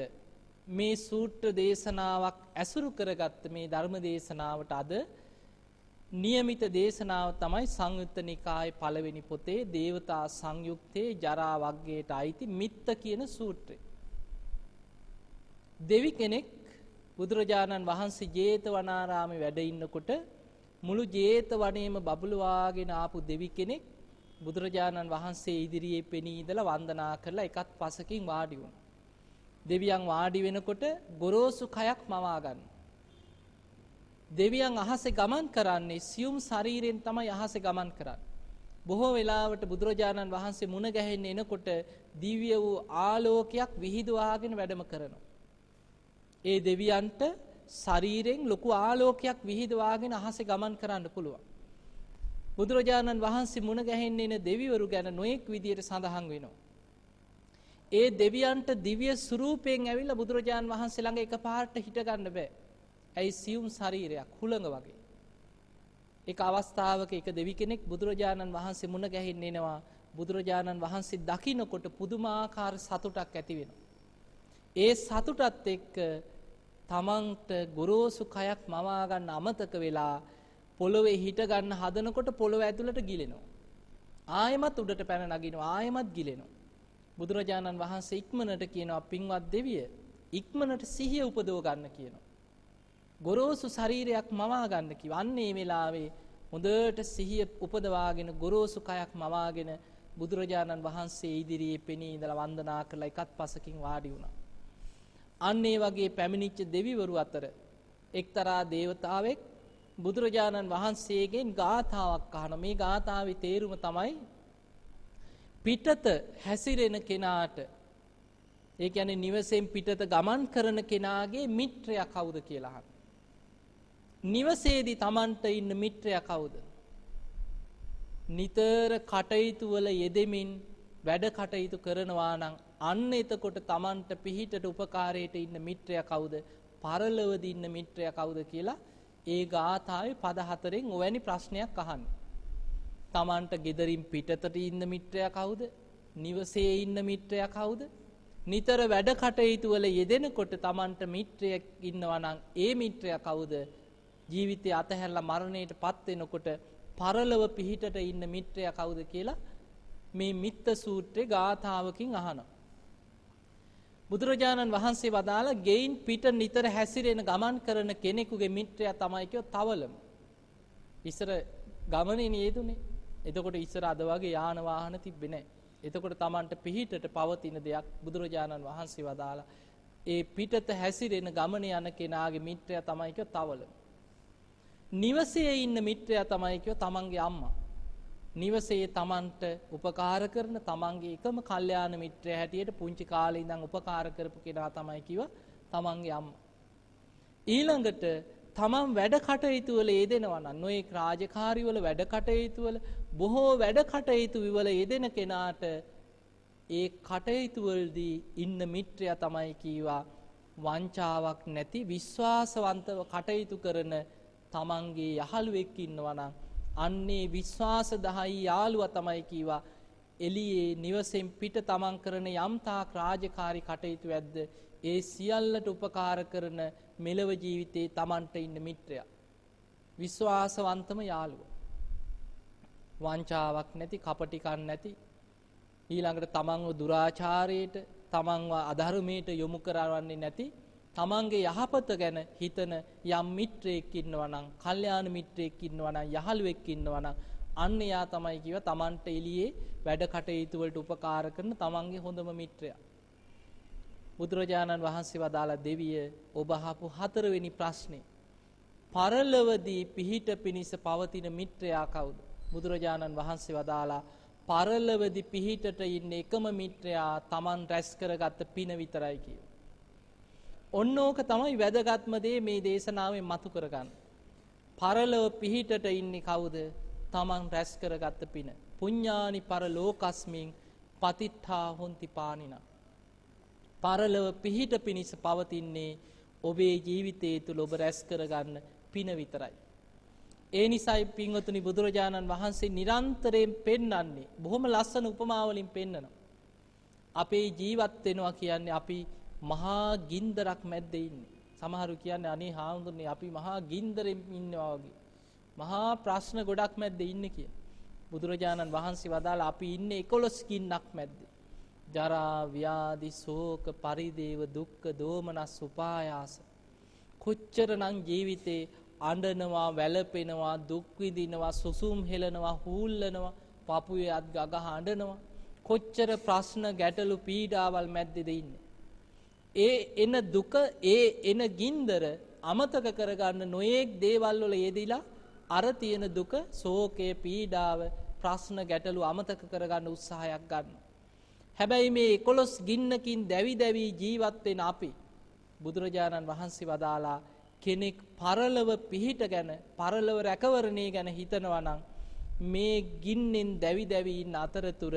මේ සූත්‍ර දේශනාවක් ඇසුරු කරගත්ත මේ ධර්ම දේශනාවට අද નિયમિત දේශනාව තමයි සංයුත්ත නිකායේ පළවෙනි පොතේ දේවතා සංයුක්තේ ජරා වග්ගයට අයිති මිත්ත කියන සූත්‍රය. දෙවි කෙනෙක් බුදුරජාණන් වහන්සේ ජේතවනාරාමේ වැඩ ඉන්නකොට මුළු ජේතවනයේම බබළුවාගෙන ආපු දෙවි කෙනෙක් බුදුරජාණන් වහන්සේ ඉදිරියේ පෙනී ඉඳලා වන්දනා කරලා එකත් පසකින් වාඩි වුණා. දෙවියන් වාඩි වෙනකොට ගොරෝසු කයක් මවා ගන්න. දෙවියන් අහසේ ගමන් කරන්නේ සියුම් ශරීරයෙන් තමයි අහසේ ගමන් කරන්නේ. බොහෝ වෙලාවට බුදුරජාණන් වහන්සේ මුණ ගැහෙන්න එනකොට දිව්‍ය වූ ආලෝකයක් විහිදුවාගෙන වැඩම කරනවා. ඒ දෙවියන්ට ශරීරයෙන් ලොකු ආලෝකයක් විහිදවාගෙන අහසේ ගමන් කරන්න පුළුවන්. බුදුරජාණන් වහන්සේ මුණ ගැහෙන්නේ එන දෙවිවරු ගැන නොයෙක් විදියට සඳහන් වෙනවා. ඒ දෙවියන්ට දිව්‍ය ස්වරූපයෙන් ඇවිල්ලා බුදුරජාණන් වහන්සේ ළඟ එකපාරට හිට ගන්න බෑ. ඇයි සියුම් ශරීරයක් හුළඟ වගේ. එක අවස්ථාවක එක දෙවි කෙනෙක් බුදුරජාණන් වහන්සේ මුණ ගැහෙන්න එනවා. බුදුරජාණන් වහන්සේ දකින්නකොට පුදුමාකාර සතුටක් ඇති වෙනවා. ඒ සතුටත් එක්ක තමන්ට ගොරෝසු කයක් මවා ගන්න අමතක වෙලා පොළොවේ හිට ගන්න හදනකොට පොළොව ඇතුළට ගිලෙනවා. ආයමත් උඩට පැන නගිනවා ආයමත් ගිලෙනවා. බුදුරජාණන් වහන්සේ ඉක්මනට කියනවා පින්වත් දෙවිය ඉක්මනට සිහිය උපදව ගන්න කියනවා. ගොරෝසු ශරීරයක් මවා ගන්න කිව්වා. අන්න ඒ වෙලාවේ හොඳට සිහිය උපදවාගෙන ගොරෝසු කයක් මවාගෙන බුදුරජාණන් වහන්සේ ඉදිරියේ පෙනී ඉඳලා වන්දනා කරලා එකත් පසකින් වාඩි වුණා. අන්න ඒ වගේ පැමිණිච්ච දෙවිවරු අතර එක්තරා දේවතාවෙක් බුදුරජාණන් වහන්සේගෙන් ගාථාවක් අහන මේ ගාථාවේ තේරුම තමයි පිටත හැසිරෙන කෙනාට ඒ කියන්නේ නිවසෙන් පිටත ගමන් කරන කෙනාගේ මිත්‍රයා කවුද කියලා අහන. නිවසේදී Tamanට ඉන්න මිත්‍රයා කවුද? නිතර කටයුතු වල යෙදෙමින් වැඩ කටයුතු කරනවා නම් අන්න එතකොට Tamanට පිහිටට උපකාරයට ඉන්න මිත්‍රයා කවුද? පරලොවදී ඉන්න මිත්‍රයා කවුද කියලා ඒ ගාථාවේ පද හතරෙන් ඔවැනි ප්‍රශ්නයක් අහන්නේ. Tamanට gederin පිටතට ඉන්න මිත්‍රයා කවුද? නිවසේ ඉන්න මිත්‍රයා කවුද? නිතර වැඩ කටයුතු වල යෙදෙනකොට Tamanට මිත්‍රයෙක් ඉන්නවා නම් ඒ මිත්‍රයා කවුද? ජීවිතය අතහැරලා මරණයට පත් වෙනකොට පරලොව පිහිටට ඉන්න මිත්‍රයා කවුද කියලා මේ මිත්ත සූත්‍රයේ ගාථාවකින් අහනවා. බුදුරජාණන් වහන්සේ වදාළ ගෙයින් පිට නිතර හැසිරෙන ගමන් කරන කෙනෙකුගේ මිත්‍රයා තමයි කියෝ තවලම. ඉස්සර ගමනේ නේදුනේ. එතකොට ඉස්සර අද වගේ යාන වාහන තිබ්බේ නැහැ. එතකොට Tamanට පිහිටට පවතින දෙයක් බුදුරජාණන් වහන්සේ වදාලා ඒ පිටත හැසිරෙන ගමන යන කෙනාගේ මිත්‍රයා තමයි කියෝ තවල. නිවසේ ඉන්න මිත්‍රයා තමයි කියෝ තමන්ගේ අම්මා. නිවසේ තමන්ට උපකාර කරන තමන්ගේ එකම කල්යාණ මිත්‍රය හැටියට පුංචි කාලේ ඉඳන් උපකාර කරපු කෙනා තමයි කිව්වා තමන්ගේ අම්මා. ඊළඟට තමන් වැඩ කටයුතු වල යෙදෙනවා නම් නොඑක් රාජකාරි වල වැඩ කටයුතු වල බොහෝ වැඩ කටයුතු වල යෙදෙන කෙනාට ඒ කටයුතු වලදී ඉන්න මිත්‍රයා තමයි කීවා වංචාවක් නැති විශ්වාසවන්තව කටයුතු කරන තමන්ගේ යහළුවෙක් ඉන්නවා නම් අන්නේ විශ්වාස දහයි යාළුවා තමයි කීවා එළියේ නිවසෙන් පිට තමන් කරන යම්තාක් රාජකාරී කටයුතු ඇද්ද ඒ සියල්ලට උපකාර කරන මෙලව ජීවිතේ තමන්ට ඉන්න මිත්‍රයා. විශ්වාසවන්තම යාළුව. වංචාවක් නැති කපටිකන් නැති ඊළඟට තමන්ව දුරාචාරයට තමන්ව අධර්මයට යොමු කරවන්නේ නැති තමන්ගේ යහපත ගැන හිතන යම් මිත්‍රයෙක් ඉන්නවා නම්, කල්යාණ මිත්‍රයෙක් ඉන්නවා නම්, යහළුවෙක් ඉන්නවා නම් අන්න එයා තමයි කිව්ව තමන්ට එළියේ වැඩ කටයුතු වලට උපකාර කරන තමන්ගේ හොඳම මිත්‍රයා. බුදුරජාණන් වහන්සේ වදාලා දෙවිය ඔබ අහපු හතරවෙනි ප්‍රශ්නේ. පරලොවදී පිහිට පිණිස පවතින මිත්‍රයා කවුද? බුදුරජාණන් වහන්සේ වදාලා පරලොවදී පිහිටට ඉන්න එකම මිත්‍රයා Taman රැස් කරගත්ත පින විතරයි කියෝ. ඔන්න ඕක තමයි වැදගත්ම දේ මේ දේශනාවෙන් මතු කරගන්න. පරලොව පිහිටට ඉන්නේ කවුද? Taman රැස් කරගත්ත පින. පුඤ්ඤානි පරලෝකස්මින් පතිත්තා හොಂತಿ පානිනා පරලොව පිහිට පිණිස පවතින්නේ ඔබේ ජීවිතය තුළ ඔබ රැස් කරගන්න පින විතරයි. ඒ නිසයි පින්වතුනි බුදුරජාණන් වහන්සේ නිරන්තරයෙන් පෙන්වන්නේ බොහොම ලස්සන උපමාවලින් පෙන්නනවා. අපේ ජීවත් වෙනවා කියන්නේ අපි මහා ගින්දරක් මැද්දේ ඉන්නේ. සමහරු කියන්නේ අනේ හාමුදුරනේ අපි මහා ගින්දරෙන් ඉන්නවා වගේ. මහා ප්‍රශ්න ගොඩක් මැද්දේ ඉන්නේ කියලා. බුදුරජාණන් වහන්සේ වදාලා අපි ඉන්නේ 11 ගින්නක් මැද්දේ. ජරා ව්‍යාධි ශෝක පරිදේව දුක්ඛ දෝමනස් උපායාස කොච්චරනම් ජීවිතේ අඬනවා වැළපෙනවා දුක් විඳිනවා සුසුම් හෙලනවා හූල්ලනවා පපුවේ අත් ගග හඬනවා කොච්චර ප්‍රශ්න ගැටලු පීඩාවල් මැද්දේද ඉන්නේ ඒ එන දුක ඒ එන ගින්දර අමතක කරගන්න නොයේක් දේවල් වල යෙදිලා අර තියෙන දුක ශෝකය පීඩාව ප්‍රශ්න ගැටලු අමතක කරගන්න උත්සාහයක් ගන්නවා හැබැයි මේ 11 ගින්නකින් දැවි දැවි ජීවත් වෙන අපි බුදුරජාණන් වහන්සේ වදාලා කෙනෙක් පරලව පිහිට ගැන පරලව රැකවරණේ ගැන හිතනවා නම් මේ ගින්නෙන් දැවි දැවි ඉන්න අතරතුර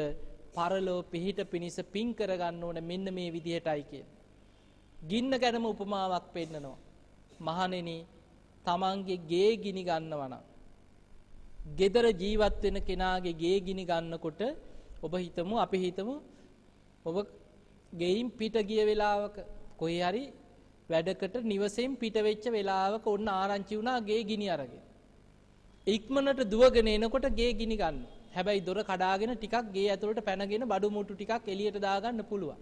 පරලෝ පිහිට පිණිස පින් කරගන්න ඕන මෙන්න මේ විදිහටයි කියන. ගින්න ගැනම උපමාවක් පෙන්නනවා. මහණෙනි තමන්ගේ ගේ ගිනි ගන්නවා නම් gedara ජීවත් වෙන කෙනාගේ ගේ ගිනි ගන්නකොට ඔබ හිතමු අපි හිතමු ඔබ ගෙයින් පිට ගිය වෙලාවක කොහේ හරි වැඩකට නිවසෙන් පිට වෙච්ච වෙලාවක ඔන්න ආරංචි වුණා ගේ ගිනි අරගෙන. ඉක්මනට දුවගෙන එනකොට ගේ ගිනි ගන්න. හැබැයි දොර කඩාගෙන ටිකක් ගේ ඇතුළට පැනගෙන බඩු මුට්ටු ටිකක් එළියට දාගන්න පුළුවන්.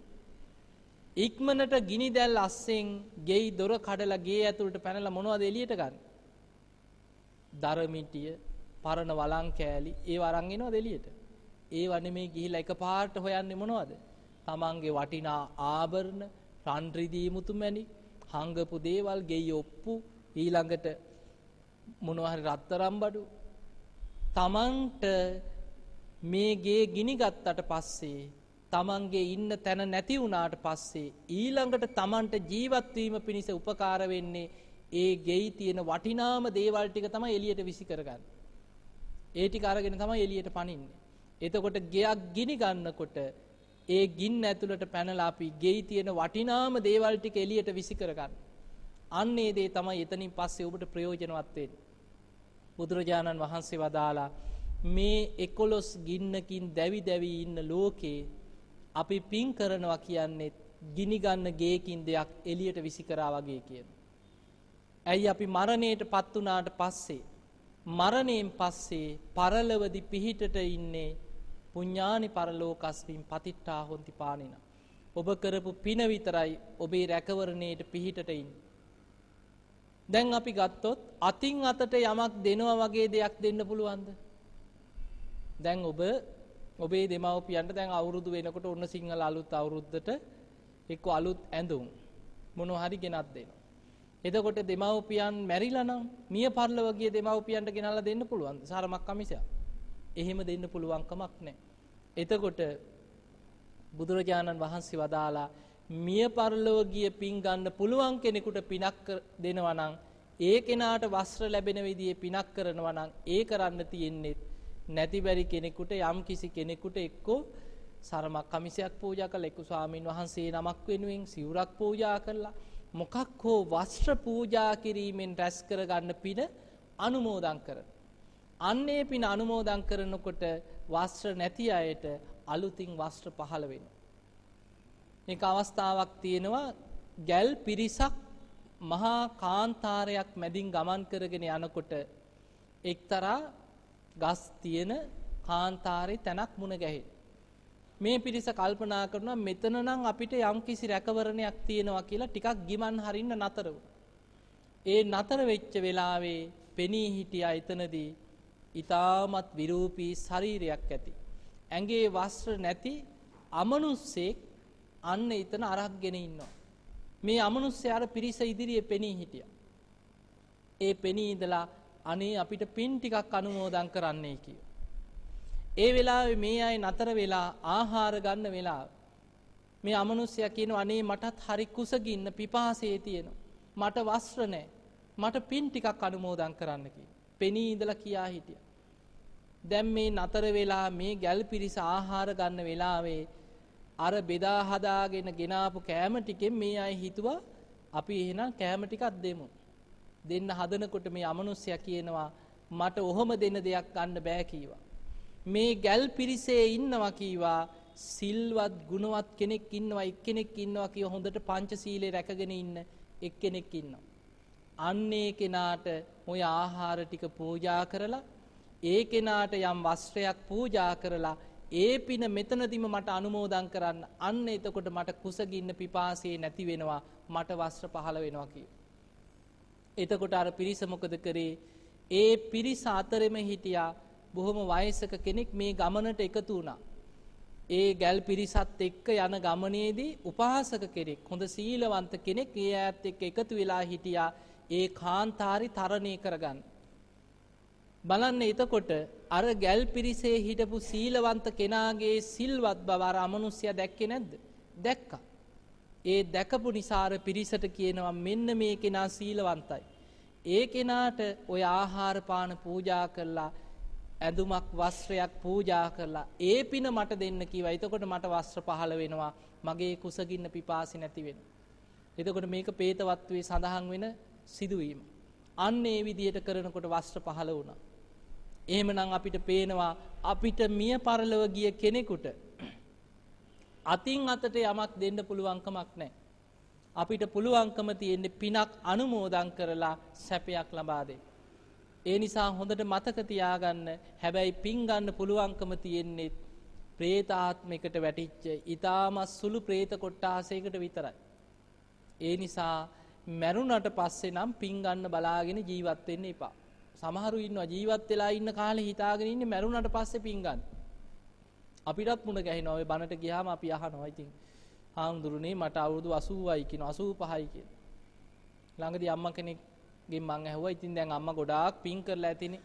ඉක්මනට ගිනි දැල් අස්සෙන් ගෙයි දොර කඩලා ගේ ඇතුළට පැනලා මොනවද එළියට ගන්න? දරමිටිය, පරණ වලං කෑලි ඒව අරන් එනවද එළියට? ඒව නෙමේ ගිහිලා එකපාරට හොයන්නේ මොනවද? තමන්ගේ වටිනා ආභරණ රන් රිදී මුතුමැණි හංගපු දේවල් ගෙයි ඔප්පු ඊළඟට මොනවා හරි රත්තරන් බඩු තමන්ට මේ ගේ ගිනි ගත්තට පස්සේ තමන්ගේ ඉන්න තැන නැති වුණාට පස්සේ ඊළඟට තමන්ට ජීවත් වීම පිණිස උපකාර වෙන්නේ ඒ ගෙයි තියෙන වටිනාම දේවල් ටික තමයි එළියට විසි කරගන්නේ. ඒ ටික අරගෙන තමයි එළියට පනින්නේ. එතකොට ගෙයක් ගිනි ගන්නකොට ඒ ගින්න ඇතුළට පැනලා අපි ගෙයි තියෙන වටිනාම දේවල් ටික එළියට විසි කරගන්න. අන්න ඒ දේ තමයි එතනින් පස්සේ ඔබට ප්‍රයෝජනවත් වෙන්නේ. බුදුරජාණන් වහන්සේ වදාලා මේ 11 ගින්නකින් දැවි දැවි ඉන්න ලෝකේ අපි පින් කරනවා කියන්නේ ගිනි ගන්න ගේකින් දෙයක් එළියට විසි කරා වගේ කියන. ඇයි අපි මරණයට පත් වුණාට පස්සේ මරණයෙන් පස්සේ පරලවදි පිහිටට ඉන්නේ පුඤ්ඤානි පරලෝකස්මින් පතිට්ඨා හොන්ති පානින. ඔබ කරපු පින විතරයි ඔබේ රැකවරණයට පිහිටට ඉන්නේ. දැන් අපි ගත්තොත් අතින් අතට යමක් දෙනවා වගේ දෙයක් දෙන්න පුළුවන්ද? දැන් ඔබ ඔබේ දෙමව්පියන්ට දැන් අවුරුදු වෙනකොට ඔන්න සිංහල අලුත් අවුරුද්දට එක්ක අලුත් ඇඳුම් මොනවා හරි ගෙනත් දෙනවා. එතකොට දෙමව්පියන් මැරිලා නම් මිය පරලොව ගිය දෙමව්පියන්ට ගෙනල්ලා දෙන්න පුළුවන්ද? සාරමක් කමිසයක්. එහෙම දෙන්න පුළුවන් කමක් නැහැ. එතකොට බුදුරජාණන් වහන්සේ වදාලා මිය පරලොව ගිය පින් ගන්න පුළුවන් කෙනෙකුට පිනක් දෙනවා නම් ඒ කෙනාට වස්ත්‍ර ලැබෙන විදිහේ පිනක් කරනවා නම් ඒ කරන්න තියෙන්නේ නැති බැරි කෙනෙකුට යම් කිසි කෙනෙකුට එක්කෝ සරමක් කමිසයක් පූජා කළා එක්ක ස්වාමින් වහන්සේ නමක් වෙනුවෙන් සිවුරක් පූජා කළා මොකක් හෝ වස්ත්‍ර පූජා කිරීමෙන් රැස් කරගන්න පින අනුමෝදන් කරන. අන්නේ පින අනුමෝදන් කරනකොට වස්ත්‍ර නැති අයට අලුතින් වස්ත්‍ර පහළ වෙනවා. මේක අවස්ථාවක් තියෙනවා ගැල් පිරිසක් මහා කාන්තාරයක් මැදින් ගමන් කරගෙන යනකොට එක්තරා ගස් තියෙන කාන්තාරේ තැනක් මුණ ගැහෙන. මේ පිරිස කල්පනා කරනවා මෙතන නම් අපිට යම්කිසි රැකවරණයක් තියෙනවා කියලා ටිකක් ගිමන් හරින්න නතර ඒ නතර වෙච්ච වෙලාවේ පෙනී හිටියා එතනදී ඊටමත් විරූපී ශරීරයක් ඇති. ඇඟේ වස්ත්‍ර නැති අමනුස්සෙක් අන්න එතන අරක්ගෙන ඉන්නවා. මේ අමනුස්සයාර පිරිස ඉදිරියේ පෙනී හිටියා. ඒ පෙනී ඉඳලා අනේ අපිට පින් ටිකක් අනුමෝදන් කරන්නයි කිව්වා. ඒ වෙලාවේ මේ අය නතර වෙලා ආහාර ගන්න වෙලාව. මේ අමනුස්සයා කියනවා අනේ මටත් හරි කුසගින්න පිපාසයේ තියෙනවා. මට වස්ත්‍ර නැහැ. මට පින් ටිකක් අනුමෝදන් කරන්න කිව්වා. පෙනී ඉඳලා කියා හිටියා. දැන් මේ නතර වෙලා මේ ගැල් පිරිස ආහාර ගන්න වෙලාවේ අර බෙදා හදාගෙන ගෙනාපු කෑම ටිකෙන් මේ අය හිතුවා අපි එහෙනම් කෑම ටිකක් දෙමු. දෙන්න හදනකොට මේ අමනුස්සයා කියනවා මට ඔහොම දෙන්න දෙයක් ගන්න බෑ කීවා. මේ ගැල් පිරිසේ ඉන්නවා කීවා සිල්වත් ගුණවත් කෙනෙක් ඉන්නවා එක්කෙනෙක් ඉන්නවා කිය හොඳට පංචශීලයේ රැකගෙන ඉන්න එක්කෙනෙක් ඉන්නවා. අන්නේ කෙනාට ඔය ආහාර ටික පූජා කරලා ඒ කෙනාට යම් වස්ත්‍රයක් පූජා කරලා ඒ පින මෙතනදිම මට අනුමෝදන් කරන්න අන්න එතකොට මට කුසගින්න පිපාසයේ නැති වෙනවා මට වස්ත්‍ර පහළ වෙනවා කිය. එතකොට අර පිරිස මොකද කරේ ඒ පිරිස අතරෙම හිටියා බොහොම වයසක කෙනෙක් මේ ගමනට එකතු වුණා. ඒ ගැල් පිරිසත් එක්ක යන ගමනේදී උපාසක කෙනෙක් හොඳ සීලවන්ත කෙනෙක් ඒ ඇත් එක්ක එකතු වෙලා හිටියා ඒ කාන්තාරි තරණය කරගන්න. බලන්න එතකොට අර ගැල් පිරිසේ හිටපු සීලවන්ත කෙනාගේ සිල්වත් බව අර අමනුෂ්‍යයා දැක්කේ නැද්ද? දැක්කා. ඒ දැකපු නිසාර පිරිසට කියනවා මෙන්න මේ කෙනා සීලවන්තයි. ඒ කෙනාට ඔය ආහාර පාන පූජා කරලා ඇඳුමක් වස්ත්‍රයක් පූජා කරලා ඒ පින මට දෙන්න කිව්වා. එතකොට මට වස්ත්‍ර පහළ වෙනවා. මගේ කුසගින්න පිපාසි නැති වෙනවා. එතකොට මේක പ്രേතවත්වයේ සඳහන් වෙන සිදුවීම. අන්න ඒ විදිහට කරනකොට වස්ත්‍ර පහළ වුණා. එහෙමනම් අපිට පේනවා අපිට මිය පරලොව ගිය කෙනෙකුට අතින් අතට යමක් දෙන්න පුළුවන්කමක් නැහැ. අපිට පුළුවන්කම තියෙන්නේ පිනක් අනුමෝදන් කරලා සැපයක් ලබා දෙන්න. ඒ නිසා හොඳට මතක තියාගන්න හැබැයි පින් ගන්න පුළුවන්කම තියෙන්නේ പ്രേත ආත්මයකට වැටිච්ච ඊටාම සුළු പ്രേත කොට්ටාසයකට විතරයි. ඒ නිසා මැරුණට පස්සේ නම් පින් ගන්න බලාගෙන ජීවත් වෙන්න එපා. සමහරු ඉන්නවා ජීවත් වෙලා ඉන්න කාලේ හිතාගෙන ඉන්නේ මැරුණට පස්සේ පින් ගන්න. අපිටත් මුණ ගැහෙනවා ඔය බණට ගියාම අපි අහනවා ඉතින් හාමුදුරනේ මට අවුරුදු 80යි කියන 85යි කියන. ළඟදී අම්මා කෙනෙක්ගෙන් මං ඇහුවා ඉතින් දැන් අම්මා ගොඩාක් පින් කරලා ඇතිනේ.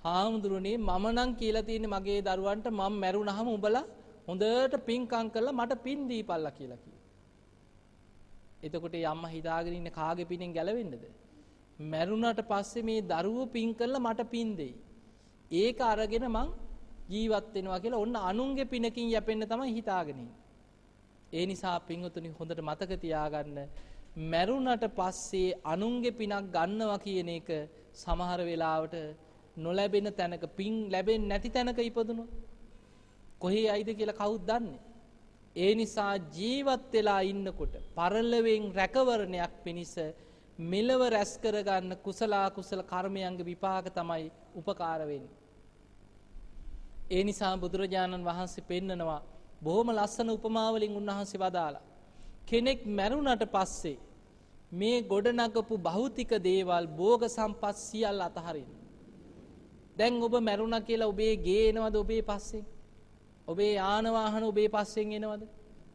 හාමුදුරනේ මම නම් කියලා තියෙන්නේ මගේ දරුවන්ට මම මැරුණාම උඹලා හොඳට පින්කම් කරලා මට පින් දීපල්ලා කියලා කිව්වා. එතකොට ඒ අම්මා හිතාගෙන ඉන්න කාගේ පිනෙන් ගැලවෙන්නද? මැරුණට පස්සේ මේ දරුවෝ පින් කළා මට පින් දෙයි. ඒක අරගෙන මං ජීවත් වෙනවා කියලා ඔන්න අනුන්ගේ පිනකින් යැපෙන්න තමයි හිතාගෙන ඒ නිසා පින්වතුනි හොඳට මතක තියාගන්න මැරුණට පස්සේ අනුන්ගේ පිනක් ගන්නවා කියන එක සමහර වෙලාවට නොලැබෙන තැනක පින් ලැබෙන්නේ නැති තැනක ඉපදුනොත් කොහේ යයිද කියලා කවුද දන්නේ? ඒ නිසා ජීවත් වෙලා ඉන්නකොට පරලොවෙන් රැකවරණයක් පිණිස මෙලව රැස් කරගන්න කුසල කුසල කර්මයන්ගේ විපාක තමයි උපකාර වෙන්නේ. ඒ නිසා බුදුරජාණන් වහන්සේ පෙන්නනවා බොහොම ලස්සන උපමාවලින් උන්වහන්සේ වදාලා. කෙනෙක් මැරුණට පස්සේ මේ ගොඩනගපු භෞතික දේවල් භෝග සම්පත් සියල්ල අතහරින්න. දැන් ඔබ මැරුණ කියලා ඔබේ ගේනවද ඔබේ පස්සෙන්. ඔබේ යානවාහන ඔබේ පස්සෙන් එනවද.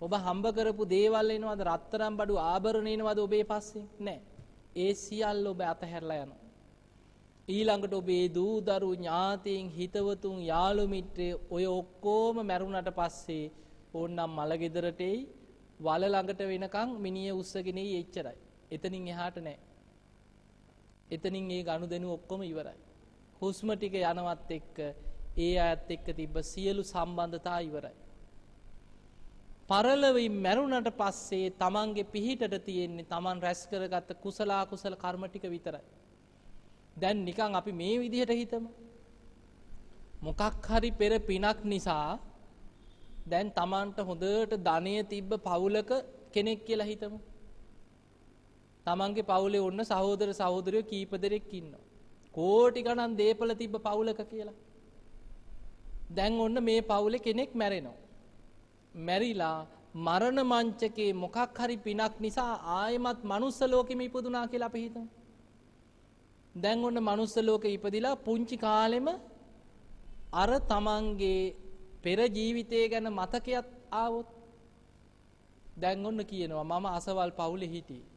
ඔබ හම්බ කරපු දේවල් එනවද රත්තරම් බඩු ආභරණයනවද ඔබේ පස්සෙන් නෑ. ඒ සියල්ල ඔබ අතහැරලා යනවා. ඊළඟට ඔබේ දූදරු ඥාතීන් හිතවතුන් යාළුමිත්‍රේ ඔය ඔක්කෝම මැරුණට පස්සේ ඕන්නම් මළගෙදරටෙයි වල ළඟට වෙනකං මිනිිය උත්සගෙනෙයි එච්චරයි. එතනින් එහාට නෑ. එතනින් ඒ ගණු දෙනු ඔක්කොම ඉවරයි. හුස්ම ටික යනවත් එක්ක ඒ අයත් එක්ක තිබ්බ සියලු සම්බන්ධතා ඉවරයි. පරලවින් මැරුණට පස්සේ තමන්ගේ පිහිටට තියෙන්නේ තමන් රැස් කරගත්ත කුසලා කුසල කර්මටික විතරයි. දැන් නිකං අපි මේ විදිහට හිතමු. මොකක් හරි පෙර පිනක් නිසා දැන් තමන්ට හොඳට ධනය තිබ්බ පවුලක කෙනෙක් කියලා හිතමු. තමන්ගේ පවුලේ ඔන්න සහෝදර සහෝදරයෝ කීප දෙනෙක් ඉන්නවා. කෝටි ගණන් දේපල තිබ්බ පවුලක කියලා. දැන් ඔන්න මේ පවුලේ කෙනෙක් මැරෙනවා. මැරිලා මරණ මංචකේ මොකක් හරි පිනක් නිසා ආයමත් මනුස්ස ලෝකෙම ඉපදුනා කියලා අපි හිතමු. දැන් ඔන්න මනුස්ස ලෝකෙ ඉපදිලා පුංචි කාලෙම අර තමන්ගේ පෙර ජීවිතය ගැන මතකයක් ආවොත් දැන් ඔන්න කියනවා මම අසවල් පවුලේ හිටියේ.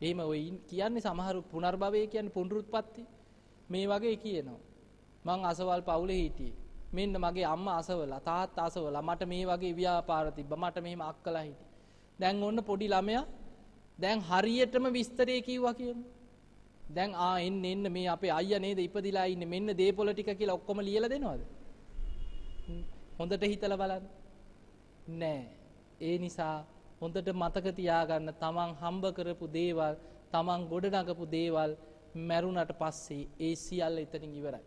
එහෙම ඔය කියන්නේ සමහර පුනර්භවය කියන්නේ පුනරුත්පත්ති මේ වගේ කියනවා. මං අසවල් පවුලේ හිටියේ. මෙන්න මගේ අම්මා අසවලා තාත්තා අසවලා මට මේ වගේ ව්‍යාපාර තිබ්බා මට මෙහෙම අක්කලා හිටියේ. දැන් ඔන්න පොඩි ළමයා දැන් හරියටම විස්තරේ කිව්වා කියමු. දැන් ආ එන්න එන්න මේ අපේ අයියා නේද ඉපදිලා ඉන්නේ මෙන්න දේපොළ ටික කියලා ඔක්කොම ලියලා දෙනවද? හොඳට හිතලා බලන්න. නෑ. ඒ නිසා හොඳට මතක තියාගන්න තමන් හම්බ කරපු දේවල් තමන් ගොඩනගපු දේවල් මැරුණට පස්සේ ඒ සියල්ල එතනින් ඉවරයි.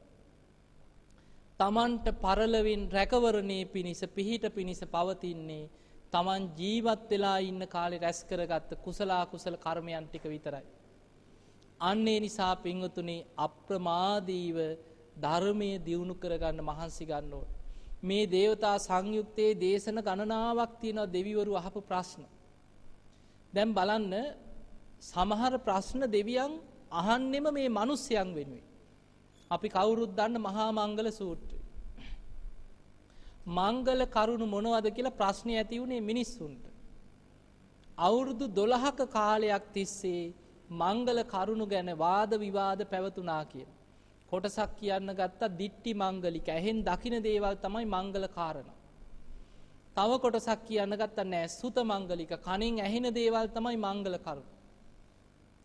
තමන්ට පරලවින් රැකවරණය පිණිස පිහිට පිණිස පවතින්නේ තමන් ජීවත් වෙලා ඉන්න කාලෙ රැස් කරගත්ත කුසලා කුසල කර්මයන් ටික විතරයි. අන්නේ නිසා පිංහතුනේ අප්‍රමාදීව ධර්මය දියුණු කරගන්න මහන්සි ගන්න ඕන. මේ දේවතා සංයුක්තයේ දේශන ගණනාවක් තියෙනවා දෙවිවරු අහපු ප්‍රශ්න. දැන් බලන්න සමහර ප්‍රශ්න දෙවියන් අහන්නෙම මේ මනුස්්‍යයන් වෙනුවේ. අපි කවුරුත් දන්න මහා මංගල සූත්‍රය. මංගල කරුණු මොනවද කියලා ප්‍රශ්නය ඇති වුණේ මිනිස්සුන්ට. අවුරුදු දොළහක කාලයක් තිස්සේ මංගල කරුණු ගැන වාද විවාද පැවතුනා කියන. කොටසක් කියන්න ගත්තා දිට්ටි මංගලික ඇහෙන් දකින දේවල් තමයි මංගල කාරණ. තව කොටසක් කියන්න ගත්ත නෑ සුත මංගලික කනින් ඇහෙන දේවල් තමයි මංගල කරුණු.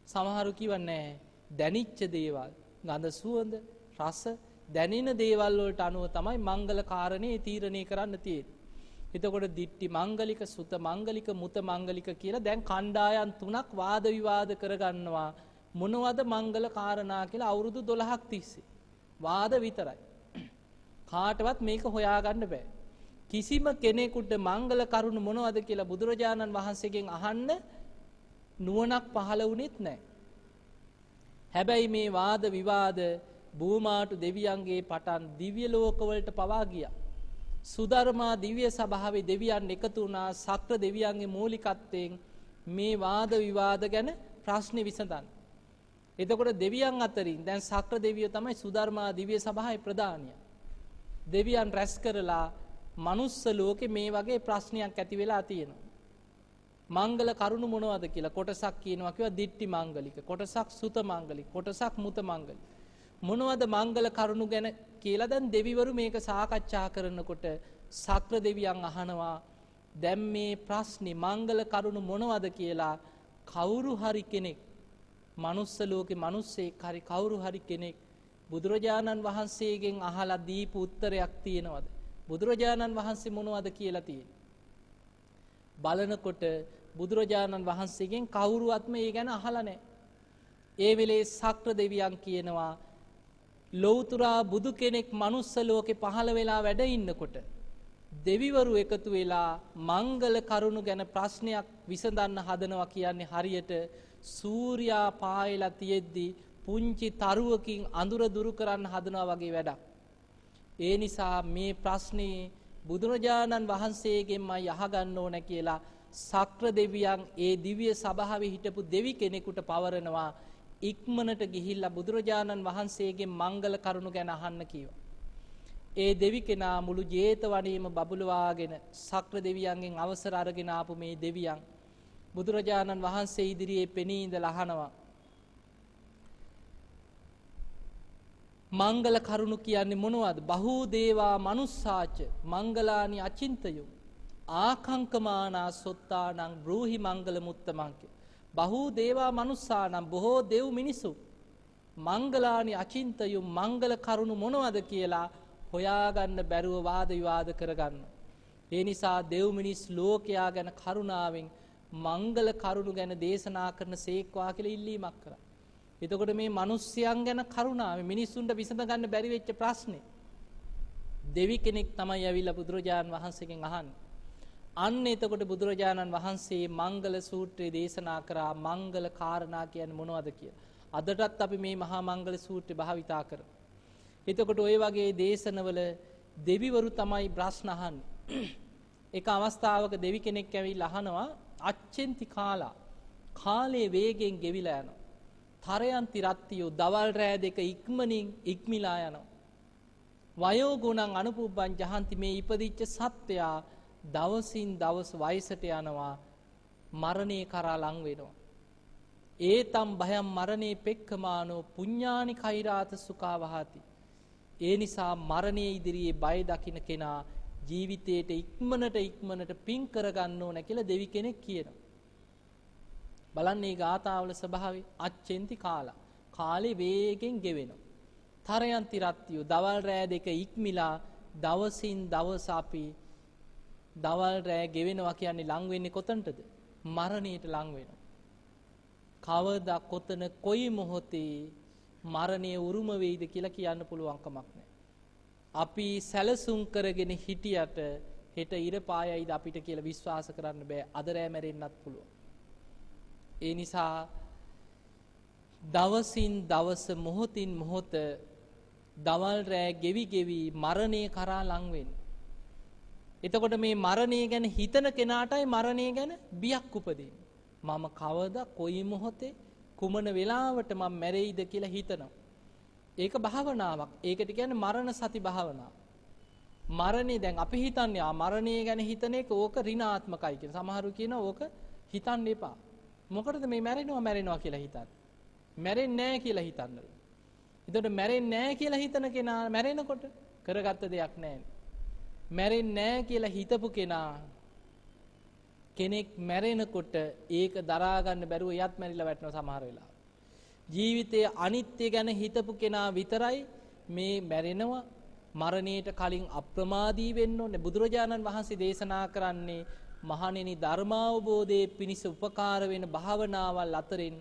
සමහරු කිවන්නෑ දැනිච්ච දේවල් ගඳ සුවඳ රස දැනෙන දේවල්වලට අනුව තමයි මංගල කාරණය තීරණය කරන්න තියෙන්. එතකොට දිට්ටි මංගලික සුත මංගලික මුත මංගලික කියලා දැන් කණ්ඩායන් තුනක් වාද විවාද කරගන්නවා මොනවද මංගල කාරණා කියලා අවුරුදු දොළහක් තිස්සේ. වාද විතරයි. කාටවත් මේක හොයාගන්න බෑ. කිසිම කෙනෙකුට මංගල කරුණු මොනවද කියලා බුදුරජාණන් වහන්සේගෙන් අහන්න නුවනක් පහළ වුනෙත් නෑ. හැබැයි මේ වාද විවාද භූමාටු දෙවියන්ගේ පටන් දිව්‍ය ලෝකවලට පවා ගිය. සුධර්මා දිව්‍ය සභාවේ දෙවියන් එකතු වුණා සක්‍ර දෙවියන්ගේ මූලිකත්වයෙන් මේ වාද විවාද ගැන ප්‍රශ්න විසඳන්. එතකොට දෙවියන් අතරින් දැන් සක්‍ර දෙවිය තමයි සුධර්මා දිවිය සභහයි ප්‍රධානය. දෙවියන් රැස් කරලා මනුස්ස ලෝකෙ මේ වගේ ප්‍රශ්නයක් ඇති වෙලා තියෙනවා. මංගල කරුණු මොනවද කියලා කොටසක් කියනවා කිව දිට්ටි මංගලික කොටසක් සුත මංගලි කොටසක් මුත මංගලි. මොනවද මංගල කරුණු ගැන කියලා දැන් දෙවිවරු මේක සාකච්ඡා කරනකොට සක්‍ර දෙවියන් අහනවා දැම් මේ ප්‍රශ්නි මංගල කරුණු මොනවද කියලා කවුරු හරි කෙනෙක් මනුස්ස ලෝකේ මිනිස්සෙක් හරි කවුරු හරි කෙනෙක් බුදුරජාණන් වහන්සේගෙන් අහලා දීපු උත්තරයක් තියෙනවද? බුදුරජාණන් වහන්සේ මොනවද කියලා තියෙන්නේ? බලනකොට බුදුරජාණන් වහන්සේගෙන් කවුරුවත්ම ඒ ගැන අහලා නැහැ. ඒ වෙලේ සක්‍ර දෙවියන් කියනවා ලෞතුරා බුදු කෙනෙක් manuss ලෝකේ පහළ වෙලා වැඩ ඉන්නකොට දෙවිවරු එකතු වෙලා මංගල කරුණු ගැන ප්‍රශ්නයක් විසඳන්න හදනවා කියන්නේ හරියට සූර්යා පායලා තියෙද්දි පුංචි තරුවකින් අඳුර දුරු කරන්න හදනවා වගේ වැඩක්. ඒ නිසා මේ ප්‍රශ්නේ බුදුරජාණන් වහන්සේගෙන්මයි අහගන්න ඕන කියලා සක්‍ර දෙවියන් ඒ දිව්‍ය සභාවේ හිටපු දෙවි කෙනෙකුට පවරනවා ඉක්මනට ගිහිල්ලා බුදුරජාණන් වහන්සේගේ මංගල කරුණු ගැන අහන්න කිව්වා. ඒ දෙවි කෙනා මුළු ජේතවනයේම බබළුවාගෙන සක්‍ර දෙවියන්ගෙන් අවසර අරගෙන ආපු මේ දෙවියන් බුදුරජාණන් වහන්සේ ඉදිරියේ පෙනී ඉඳලා අහනවා මංගල කරුණු කියන්නේ මොනවද? බහූ දේවා මනුස්සාච මංගලානි අචින්තයෝ ආකංකමානා සොත්තානං බ්‍රූහි මංගල මුත්තමංකේ. බහූ දේවා මනුස්සානම් බොහෝ දෙව් මිනිසු මංගලානි අචින්තයු මංගල කරුණු මොනවද කියලා හොයාගන්න බැරුව වාද විවාද කරගන්න. ඒ නිසා දෙව් මිනිස් ලෝකයා ගැන කරුණාවෙන් මංගල කරුණු ගැන දේශනා කරන සේක්වා කියලා ඉල්ලීමක් කරා. එතකොට මේ මිනිස්යන් ගැන කරුණාව මිනිස්සුන්ට විසඳගන්න බැරි වෙච්ච ප්‍රශ්නේ. දෙවි කෙනෙක් තමයි ඇවිල්ලා බුදුරජාණන් වහන්සේගෙන් අහන්නේ. අන්න එතකොට බුදුරජාණන් වහන්සේ මංගල සූත්‍රය දේශනා කරා මංගල කාරණා කියන්නේ මොනවද කියලා. අදටත් අපි මේ මහා මංගල සූත්‍රය භාවිතා කරමු. එතකොට ওই වගේ දේශනවල දෙවිවරු තමයි ප්‍රශ්න අහන්නේ. එක අවස්ථාවක දෙවි කෙනෙක් ඇවිල්ලා අහනවා අච්චෙන්ති කාලා කාලේ වේගෙන් ගෙවිලා යනවා. තරයන්ති රත්තියෝ දවල් රෑ දෙක ඉක්මනින් ඉක්මිලා යනවා. වයෝගුණන් අනුපුබ්බන් ජහන්ති මේ ඉපදිච්ච සත්වයා දවසින් දවස වයසට යනවා මරණය කරා ලං වෙනවා. ඒතම් භයම් මරණේ පෙක්කමානෝ පුඤ්ඥානි කෛරාත සුකාවහති. ඒ නිසා මරණය ඉදිරියේ බය දකින කෙනා ජීවිතයට ඉක්මනට ඉක්මනට පින් කරගන්න ඕන කියලා දෙවි කෙනෙක් කියනවා. බලන්නේ ගාථාවල ස්වභාවය අච්චෙන්ති කාලා. කාලේ වේගෙන් ගෙවෙනවා. තරයන්ති රත්තියෝ දවල් රෑ දෙක ඉක්මිලා දවසින් දවස අපි දවල් රෑ ගෙවෙනවා කියන්නේ ලං වෙන්නේ කොතනටද? මරණයට ලං වෙනවා. කවදා කොතන කොයි මොහොතේ මරණය උරුම වෙයිද කියලා කියන්න පුළුවන් කමක් නැහැ. අපි සැලසුම් කරගෙන හිටියට හෙට ඉර පායයිද අපිට කියලා විශ්වාස කරන්න බෑ. අද රෑ මැරෙන්නත් පුළුවන්. ඒ නිසා දවසින් දවස මොහොතින් මොහොත දවල් රෑ ගෙවි ගෙවි මරණය කරා ලං වෙන්නේ. එතකොට මේ මරණය ගැන හිතන කෙනාටයි මරණය ගැන බියක් උපදින්නේ. මම කවදා කොයි මොහොතේ කුමන වෙලාවට මම මැරෙයිද කියලා හිතනවා. ඒක භාවනාවක්. ඒකට කියන්නේ මරණ සති භාවනාව. මරණේ දැන් අපි හිතන්නේ ආ මරණය ගැන හිතන එක ඕක ඍණාත්මකයි කියලා. සමහරු කියනවා ඕක හිතන්න එපා. මොකටද මේ මැරෙනවා මැරෙනවා කියලා හිතන්නේ? මැරෙන්නේ නැහැ කියලා හිතන්නලු. එතකොට මැරෙන්නේ නැහැ කියලා හිතන කෙනා මැරෙනකොට කරගත්ත දෙයක් නැහැ. මැරෙන්නේ නැහැ කියලා හිතපු කෙනා කෙනෙක් මැරෙනකොට ඒක දරා ගන්න බැරුව එයත් මැරිලා වැටෙනවා සමහර වෙලාවට. ජීවිතයේ අනිත්‍ය ගැන හිතපු කෙනා විතරයි මේ මැරෙනවා මරණයට කලින් අප්‍රමාදී වෙන්න ඕනේ. බුදුරජාණන් වහන්සේ දේශනා කරන්නේ මහණෙනි ධර්මාවබෝධයේ පිණිස උපකාර වෙන භාවනාවල් අතරින්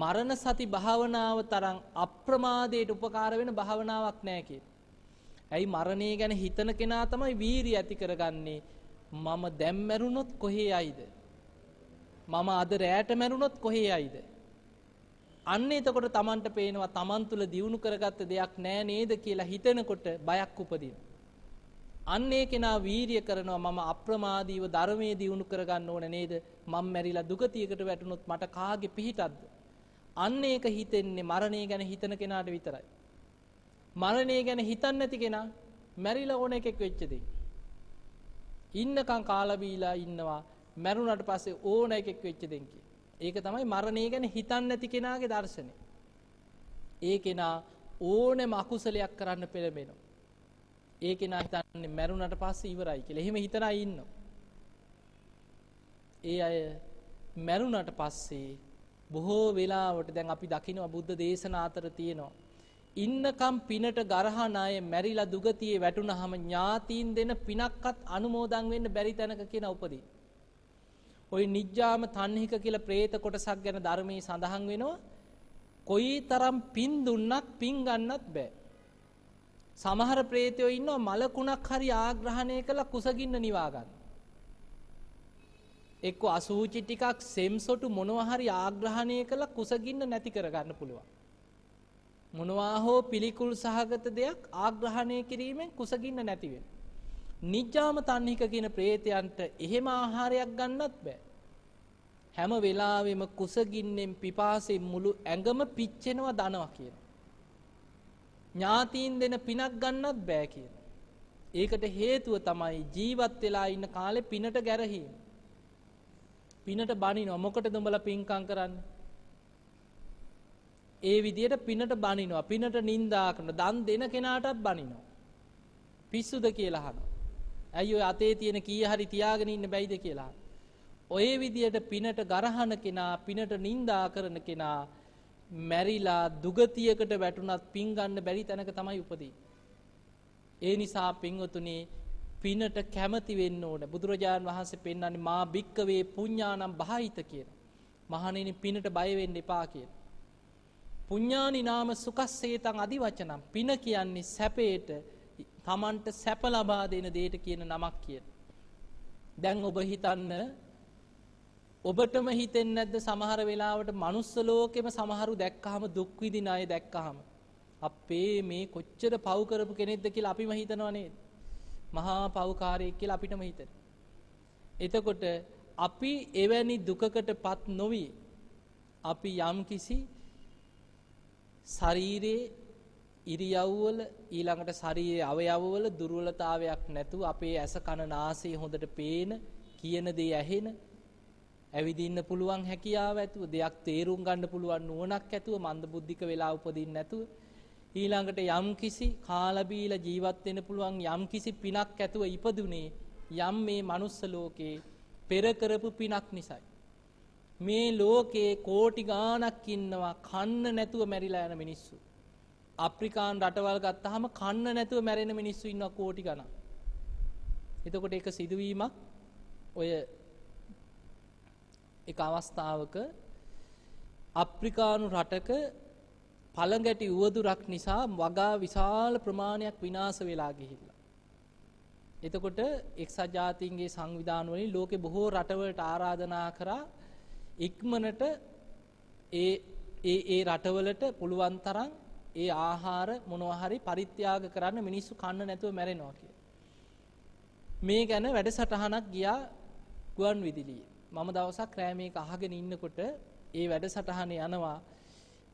මරණ සති භාවනාව තරම් අප්‍රමාදයට උපකාර වෙන භාවනාවක් නැහැ කියලා. ඇයි මරණය ගැන හිතන කෙනා තමයි වීරිය ඇති කරගන්නේ. මම දැන් මැරුණොත් කොහේ යයිද? මම අද රැයට මැරුණොත් කොහේ යයිද? අන්න එතකොට Tamanට පේනවා Taman තුල දියුණු කරගත්ත දෙයක් නෑ නේද කියලා හිතෙනකොට බයක් උපදිනවා. අන්න ඒ කෙනා වීරිය කරනවා මම අප්‍රමාදීව ධර්මයේ දියුණු කරගන්න ඕන නේද? මම මැරිලා දුගතියකට වැටුනොත් මට කාගේ පිහිටක්ද? අන්න ඒක හිතෙන්නේ මරණය ගැන හිතන කෙනාට විතරයි. මරණය ගැන හිතන්නේ නැති කෙනා මැරිලා ඕන එකෙක් වෙච්ච දෙයි. ඉන්නකම් කාලා බීලා ඉන්නවා මැරුණාට පස්සේ ඕන එකෙක් වෙච්ච දෙන් ඒක තමයි මරණය ගැන හිතන්නේ නැති කෙනාගේ දර්ශනය. ඒ කෙනා ඕනෙම අකුසලයක් කරන්න පෙළඹෙනවා. ඒ කෙනා හිතන්නේ මැරුණට පස්සේ ඉවරයි කියලා. එහෙම හිතන අය ඉන්නවා. ඒ අය මැරුණට පස්සේ බොහෝ වෙලාවට දැන් අපි දකිනවා බුද්ධ දේශනා අතර තියෙනවා ඉන්නකම් පිනට ගරහන අය මැරිලා දුගතියේ වැටුනහම ඥාතීන් දෙන පිනක්වත් අනුමෝදන් වෙන්න බැරි තැනක කියන උපදී. ওই නිජ්ජාම තන්හික කියලා പ്രേත කොටසක් ගැන ධර්මයේ සඳහන් වෙනවා. කොයිතරම් පින් දුන්නත් පින් ගන්නත් බෑ. සමහර പ്രേතයෝ ඉන්නවා මලකුණක් හරි ආග්‍රහණය කළා කුසගින්න නිවා ගන්න. එක්ක අසූචි ටිකක් සෙම්සොටු මොනවා හරි ආග්‍රහණය කළා කුසගින්න නැති කරගන්න පුළුවන්. මොනවා හෝ පිළිකුල් සහගත දෙයක් ආග්‍රහණය කිරීමෙන් කුසගින්න නැති වෙන. නිජ්ජාම තන්හික කියන ප්‍රේතයන්ට එහෙම ආහාරයක් ගන්නත් බෑ. හැම වෙලාවෙම කුසගින්නෙන් පිපාසයෙන් මුළු ඇඟම පිච්චෙනවා දනවා කියන. ඥාතීන් දෙන පිනක් ගන්නත් බෑ කියන. ඒකට හේතුව තමයි ජීවත් වෙලා ඉන්න කාලේ පිනට ගැරහීම. පිනට බනිනවා මොකටද උඹලා පින්කම් කරන්නේ? ඒ විදියට පිනට බනිනවා. පිනට නින්දා කරන දන් දෙන කෙනාටත් බනිනවා. පිස්සුද කියලා අහනවා. ඇයි ඔය අතේ තියෙන කී හරි තියාගෙන ඉන්න බැයිද කියලා. ඔය විදියට පිනට ගරහන කෙනා පිනට නින්දා කරන කෙනා මැරිලා දුගතියකට වැටුණත් පින් ගන්න බැරි තැනක තමයි උපදී. ඒ නිසා පින්වතුනි පිනට කැමති වෙන්න ඕන. බුදුරජාණන් වහන්සේ පෙන්වන්නේ මා භික්කවේ පුඤ්ඤානම් බහයිත කියන. මහණෙනි පිනට බය වෙන්න එපා කියන. පුඤ්ඤානි නාම සුකස්සේතං අදිවචනම් පින කියන්නේ සැපේට තමන්ට සැප ලබා දෙන දෙයට කියන නමක් කියන. දැන් ඔබ හිතන්න ඔබටම හිතෙන්නේ නැද්ද සමහර වෙලාවට manuss ලෝකෙම සමහරු දැක්කහම දුක් විඳින අය දැක්කහම අපේ මේ කොච්චර පව් කරපු කෙනෙක්ද කියලා අපිම හිතනවා නේද? මහා පව්කාරයෙක් කියලා අපිටම හිතෙන. එතකොට අපි එවැනි දුකකටපත් නොවි අපි යම්කිසි ශරීරයේ ඉරියව්වල ඊළඟට ශරීරයේ අවයවවල දුර්වලතාවයක් නැතුව අපේ ඇස කන නාසය හොඳට පේන කියන දේ ඇහෙන ඇවිදින්න පුළුවන් හැකියාව ඇතුව දෙයක් තේරුම් ගන්න පුළුවන් නුවණක් ඇතුව මන්දබුද්ධික වෙලා උපදින්න නැතුව ඊළඟට යම්කිසි කාලා බීලා ජීවත් වෙන්න පුළුවන් යම්කිසි පිනක් ඇතුව ඉපදුනේ යම් මේ manuss ලෝකේ පෙර කරපු පිනක් නිසායි. මේ ලෝකේ කෝටි ගාණක් ඉන්නවා කන්න නැතුව මැරිලා යන මිනිස්සු. අප්‍රිකාන් රටවල් ගත්තාම කන්න නැතුව මැරෙන මිනිස්සු ඉන්නවා කෝටි ගණන්. එතකොට ඒක සිදුවීමක් ඔය එක අවස්ථාවක අප්‍රිකානු රටක පළඟැටි උවදුරක් නිසා වගා විශාල ප්‍රමාණයක් විනාශ වෙලා ගිහිල්ලා. එතකොට එක්සත් ජාතීන්ගේ සංවිධාන වලින් ලෝකේ බොහෝ රටවලට ආරාධනා කරා ඉක්මනට ඒ ඒ ඒ රටවලට පුළුවන් තරම් ඒ ආහාර මොනවා හරි පරිත්‍යාග කරන්න මිනිස්සු කන්න නැතුව මැරෙනවා කියලා. මේ ගැන වැඩසටහනක් ගියා ගුවන් විදුලියේ. මම දවසක් රෑ මේක අහගෙන ඉන්නකොට ඒ වැඩසටහන යනවා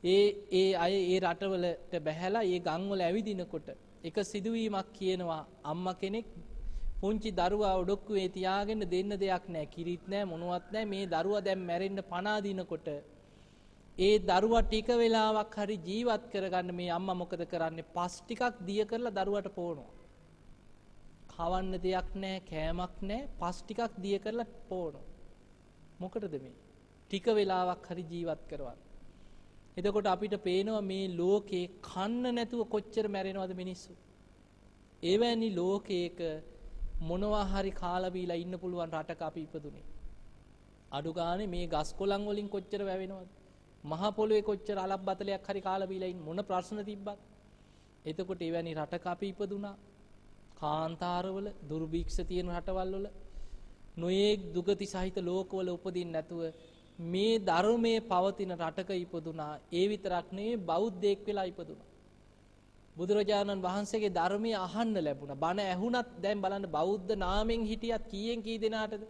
ඒ ඒ අය ඒ රටවලට බැහැලා ඒ ගම්වල ඇවිදිනකොට එක සිදුවීමක් කියනවා අම්මා කෙනෙක් පුංචි දරුවා ඔඩොක්කුවේ තියාගෙන දෙන්න දෙයක් නැහැ. කිරිත් නැහැ මොනවත් නැහැ. මේ දරුවා දැන් මැරෙන්න පණ අදිනකොට ඒ දරුවා ටික වෙලාවක් හරි ජීවත් කරගන්න මේ අම්මා මොකද කරන්නේ? පස් ටිකක් දිය කරලා දරුවට පොවනවා. කවන්න දෙයක් නැහැ, කෑමක් නැහැ. පස් ටිකක් දිය කරලා පොවනවා. මොකටද මේ? ටික වෙලාවක් හරි ජීවත් කරවන්න. එතකොට අපිට පේනවා මේ ලෝකේ කන්න නැතුව කොච්චර මැරෙනවද මිනිස්සු. එවැනි ලෝකයක මොනවා හරි කාලා බීලා ඉන්න පුළුවන් රටක අපි ඉපදුනේ. අඩු ගානේ මේ ගස් කොළන් වලින් කොච්චර වැවෙනවද? මහ පොළොවේ කොච්චර අලක් බතලයක් හරි කාලා බීලා ඉන්න මොන ප්‍රශ්න තිබ්බත්. එතකොට එවැනි රටක අපි ඉපදුනා. කාන්තාරවල දුර්භික්ෂ තියෙන රටවල් වල නොයේක් දුගති සහිත ලෝකවල උපදින්න නැතුව මේ ධර්මයේ පවතින රටක ඉපදුනා. ඒ විතරක් නෙවෙයි බෞද්ධයෙක් වෙලා ඉපදුනා. බුදුරජාණන් වහන්සේගේ ධර්මය අහන්න ලැබුණා. බණ ඇහුණත් දැන් බලන්න බෞද්ධ නාමෙන් හිටියත් කීයෙන් කී දෙනාටද?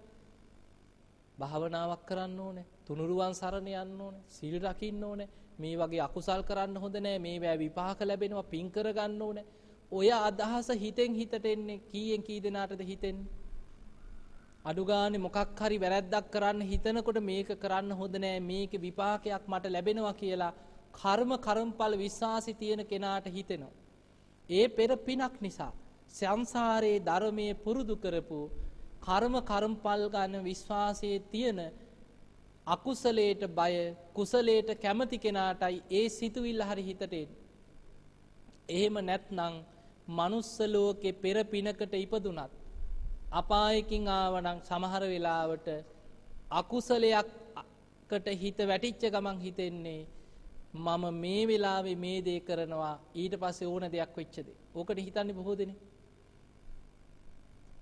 භාවනාවක් කරන්න ඕනේ. තුනුරුවන් සරණ යන්න ඕනේ. සීල් රකින්න ඕනේ. මේ වගේ අකුසල් කරන්න හොඳ නෑ. මේවැ විපාක ලැබෙනවා. පින් කරගන්න ඕනේ. ඔය අදහස හිතෙන් හිතට එන්නේ කීයෙන් කී දෙනාටද හිතෙන්නේ? අඩු ගානේ මොකක් හරි වැරැද්දක් කරන්න හිතනකොට මේක කරන්න හොඳ නෑ. මේකේ විපාකයක් මට ලැබෙනවා කියලා කර්ම කර්මඵල විශ්වාසි තියෙන කෙනාට හිතෙනවා. ඒ පෙර පිනක් නිසා සංසාරයේ ධර්මයේ පුරුදු කරපු කර්ම කර්මඵල ගන්න විශ්වාසයේ තියෙන අකුසලයට බය කුසලයට කැමති කෙනාටයි ඒ සිතුවිල්ල හරි හිතට එන්නේ. එහෙම නැත්නම් manuss ලෝකේ පෙර පිනකට ඉපදුනත් අපායකින් ආවනම් සමහර වෙලාවට අකුසලයක්කට හිත වැටිච්ච ගමන් හිතෙන්නේ මම මේ වෙලාවේ මේ දේ කරනවා ඊට පස්සේ ඕන දෙයක් වෙච්ච දේ. ඕකට හිතන්නේ බොහෝ දෙනෙක්.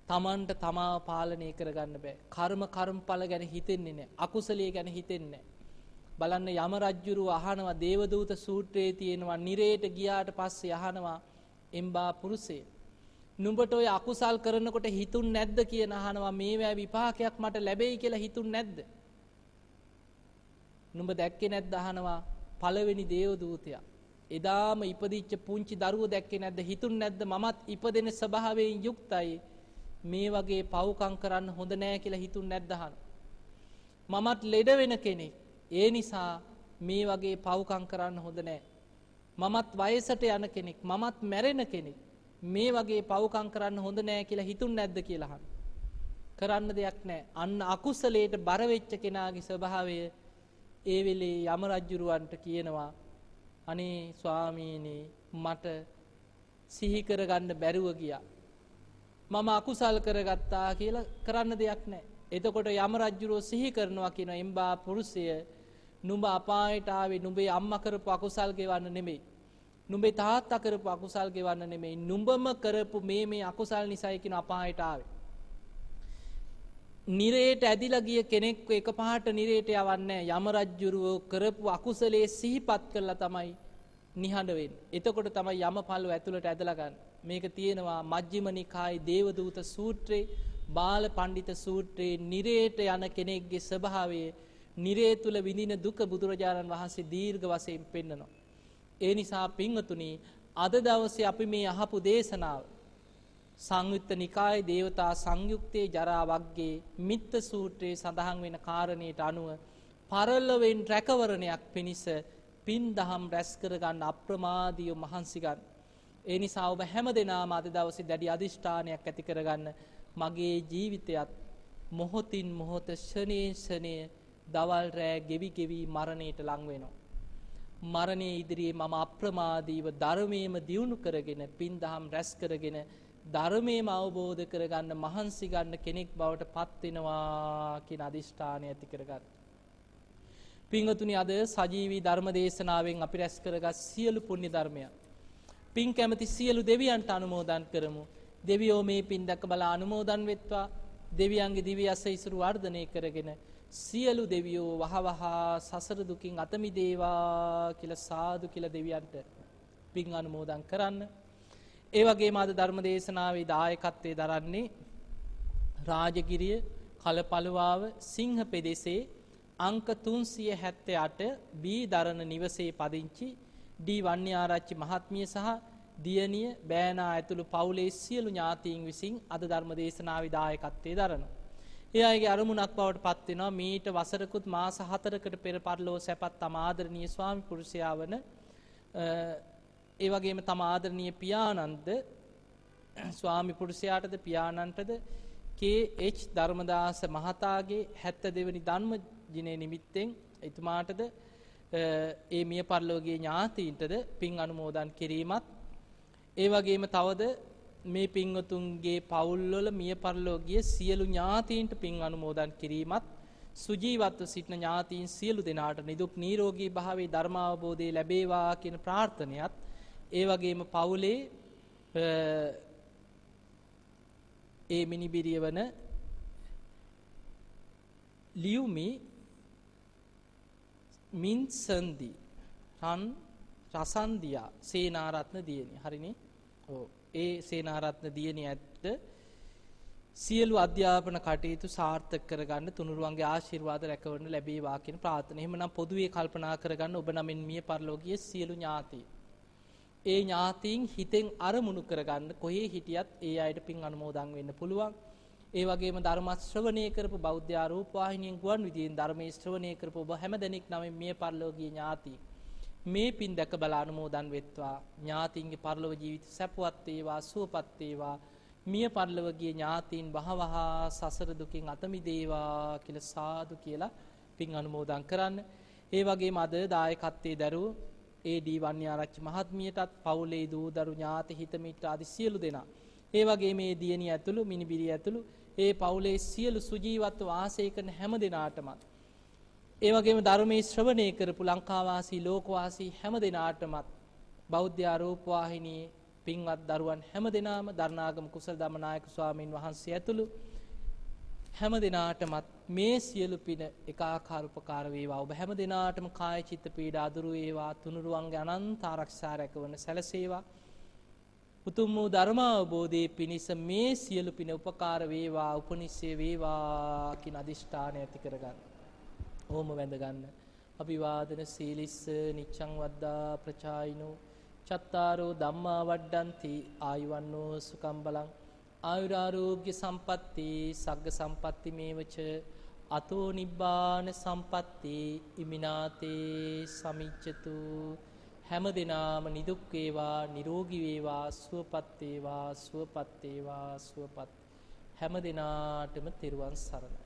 තමන්ට තමාව පාලනය කරගන්න බෑ. කර්ම කර්මඵල ගැන හිතෙන්නේ නැහැ. අකුසලයේ ගැන හිතෙන්නේ නැහැ. බලන්න යම රජ්ජුරුව අහනවා දේවදූත සූත්‍රයේ තියෙනවා නිරේට ගියාට පස්සේ අහනවා එම්බා පුරුෂය. නුඹට ඔය අකුසල් කරනකොට හිතුන් නැද්ද කියන අහනවා මේවැ විපාකයක් මට ලැබෙයි කියලා හිතුන් නැද්ද? නුඹ දැක්කේ නැද්ද අහනවා පළවෙනි දේවදූතයා. එදාම ඉපදිච්ච පුංචි දරුවෝ දැක්කේ නැද්ද හිතුන් නැද්ද මමත් ඉපදෙන ස්වභාවයෙන් යුක්තයි මේ වගේ පව්කම් කරන්න හොඳ නෑ කියලා හිතුන් නැද්ද අහන. මමත් ලෙඩ වෙන කෙනෙක්. ඒ නිසා මේ වගේ පව්කම් කරන්න හොඳ නෑ. මමත් වයසට යන කෙනෙක්. මමත් මැරෙන කෙනෙක්. මේ වගේ පව්කම් කරන්න හොඳ නෑ කියලා හිතුන් නැද්ද කියලා අහන. කරන්න දෙයක් නෑ. අන්න අකුසලයට බර වෙච්ච කෙනාගේ ස්වභාවය ඒ වෙලේ යම රජුරවන්ට කියනවා අනේ ස්වාමීනි මට සිහි කරගන්න බැරුව ගියා. මම අකුසල් කරගත්තා කියලා කරන්න දෙයක් නැහැ. එතකොට යම රජුරෝ සිහි කරනවා කියන එම්බා පුරුෂය නුඹ අපායට ආවේ නුඹේ අම්මා කරපු අකුසල් ගෙවන්න නෙමෙයි. නුඹේ තාත්තා කරපු අකුසල් ගෙවන්න නෙමෙයි. නුඹම කරපු මේ මේ අකුසල් නිසායි කියන අපායට ආවේ. නිරේට ඇදිලා ගිය කෙනෙක්ව එකපාරට නිරේට යවන්නේ යම රජුරෝ කරපු අකුසලයේ සිහිපත් කරලා තමයි නිහඬ වෙන්නේ. එතකොට තමයි යම පල්ව ඇතුළට ඇදලා ගන්න. මේක තියෙනවා මජ්ක්‍ධිම නිකායේ දේවදූත සූත්‍රයේ බාල පඬිත සූත්‍රයේ නිරේට යන කෙනෙක්ගේ ස්වභාවය නිරේ තුල විඳින දුක බුදුරජාණන් වහන්සේ දීර්ඝ වශයෙන් පෙන්නනවා. ඒ නිසා පින්වතුනි අද දවසේ අපි මේ අහපු දේශනාව සංයුත්ත නිකායේ දේවතා සංයුක්තේ ජරා වග්ගේ මිත්ත සූත්‍රයේ සඳහන් වෙන කාරණයට අනුව පරලොවෙන් රැකවරණයක් පිණිස පින් දහම් රැස් කරගන්න අප්‍රමාදීව මහන්සි ගන්න. ඒ නිසා ඔබ හැම දෙනාම අද දවසේ දැඩි අදිෂ්ඨානයක් ඇති කරගන්න මගේ ජීවිතයත් මොහොතින් මොහොත ෂණේ ෂණය දවල් රෑ ගෙවි ගෙවි මරණයට ලං වෙනවා. මරණය ඉදිරියේ මම අප්‍රමාදීව ධර්මයේම දියුණු කරගෙන පින් දහම් රැස් කරගෙන ධර්මයේම අවබෝධ කරගන්න මහන්සි ගන්න කෙනෙක් බවට පත් වෙනවා කියන අදිෂ්ඨානය ඇති කරගන්න. පින්වතුනි අද සජීවී ධර්ම දේශනාවෙන් අපි රැස් කරගත් සියලු පුණ්‍ය ධර්මයන් පින් කැමති සියලු දෙවියන්ට අනුමෝදන් කරමු. දෙවියෝ මේ පින් දැක බලා අනුමෝදන් වෙත්වා. දෙවියන්ගේ දිව්‍ය අසයිසුරු වර්ධනය කරගෙන සියලු දෙවියෝ වහවහා සසර දුකින් අත මිදේවා කියලා සාදු කියලා දෙවියන්ට පින් අනුමෝදන් කරන්න. ඒ වගේම අද ධර්ම දේශනාවේ දායකත්වයේ දරන්නේ රාජගිරිය කලපලුවාව සිංහ පෙදෙසේ අංක 378 බී දරන නිවසේ පදිංචි ඩී වන්‍යාරච්චි මහත්මිය සහ දියණිය බෑනා ඇතුළු පවුලේ සියලු ඥාතීන් විසින් අද ධර්ම දේශනාවේ දායකත්වයේ දරනවා. ඒ අයගේ අරමුණක් බවට පත් වෙනවා මීට වසරකුත් මාස 4කට පෙර පරිලෝ සැපත් තම ආදරණීය ස්වාමි පුරුෂයා වන ඒ වගේම තම ආදරණීය පියාණන්ද ස්වාමි පුරුෂයාටද පියාණන්ටද KH ධර්මදාස මහතාගේ 72 වෙනි ධර්ම දිනයේ නිමිත්තෙන් එතුමාටද ඒ මිය පරලෝකීය ඥාතීන්ටද පින් අනුමෝදන් කිරීමත් ඒ වගේම තවද මේ පින්වතුන්ගේ පවුල්වල මිය පරලෝකීය සියලු ඥාතීන්ට පින් අනුමෝදන් කිරීමත් සුජීවත්ව සිටින ඥාතීන් සියලු දෙනාට නිදුක් නිරෝගී භාවයේ ධර්මාවබෝධය ලැබේවා කියන ප්‍රාර්ථනයත් ඒ වගේම පවුලේ ඒ මිනිබිරිය වන ලියුමි මින්සන්දි රන් රසන්දියා සේනාරත්න දියණිය. හරිනේ? ඔව්. ඒ සේනාරත්න දියණිය ඇත්ත සියලු අධ්‍යාපන කටයුතු සාර්ථක කරගන්න තුනුරුවන්ගේ ආශිර්වාද රැකවන්න ලැබේවා කියන ප්‍රාර්ථනා. එහෙමනම් පොදුවේ කල්පනා කරගන්න ඔබ නමින් මිය පරලෝකීය සියලු ඥාතීන්. ඒ ඥාතීන් හිතෙන් අරමුණු කරගන්න කොහේ හිටියත් ඒ අයට පින් අනුමෝදන් වෙන්න පුළුවන්. ඒ වගේම ධර්ම ශ්‍රවණය කරපු බෞද්ධ ආරූප වාහිනියෙන් ගුවන් විදුලියෙන් ධර්මයේ ශ්‍රවණය කරපු ඔබ හැම දෙනෙක් නමින් මිය පරලෝකීය ඥාති මේ පින් දැක බල අනුමෝදන් වෙත්වා ඥාතින්ගේ පරලෝක ජීවිත සැපවත් වේවා සුවපත් වේවා මිය පරලෝකීය ඥාතීන් වහවහ සසර දුකින් අත මිදේවා කියලා සාදු කියලා පින් අනුමෝදන් කරන්න. ඒ වගේම අද දායකත්වයේ දරූ ඒ ඩී වන්‍යාරච්චි මහත්මියටත් පවුලේ දූ දරු ඥාති හිත මිත්‍ර ආදී සියලු දෙනා. ඒ වගේ මේ දියණිය ඇතුළු මිනිබිරිය ඇතුළු ඒ පවුලේ සියලු සුජීවත්ව වාසය කරන හැම දෙනාටමත් ඒ වගේම ධර්මයේ ශ්‍රවණය කරපු ලංකාවාසී ලෝකවාසී හැම දෙනාටමත් බෞද්ධ ආරෝප වාහිනියේ පින්වත් දරුවන් හැම දෙනාම දරණාගම කුසල දමනායක ස්වාමින් වහන්සේ ඇතුළු හැම දෙනාටමත් මේ සියලු පින එකාකාර උපකාර වේවා. ඔබ හැම දෙනාටම කාය චිත්ත පීඩා අදුරු වේවා. තුනුරුවන්ගේ අනන්ත ආරක්ෂා රැකවන සැලසේවා. උතුම් වූ ධර්ම අවබෝධයේ පිණිස මේ සියලු පින උපකාර වේවා, උපනිශ්‍රේ වේවා කියන අදිෂ්ඨානය ඇති කරගන්න. ඕම වැඳ ගන්න. අභිවාදන සීලිස්ස නිච්ඡං වද්දා ප්‍රචායිනෝ චත්තාරෝ ධම්මා වඩ්ඩಂತಿ ආයුවන්නෝ සුකම් බලං ආයුරාරෝග්‍ය සම්පatti සග්ග සම්පatti මේවච අතෝ නිබ්බාන සම්පatti ඉමිනාතේ සමිච්ඡතු. හැම දිනාම නිදුක් වේවා නිරෝගී වේවා සුවපත් වේවා සුවපත් වේවා සුවපත්. හැම දිනාටම තෙරුවන් සරණයි.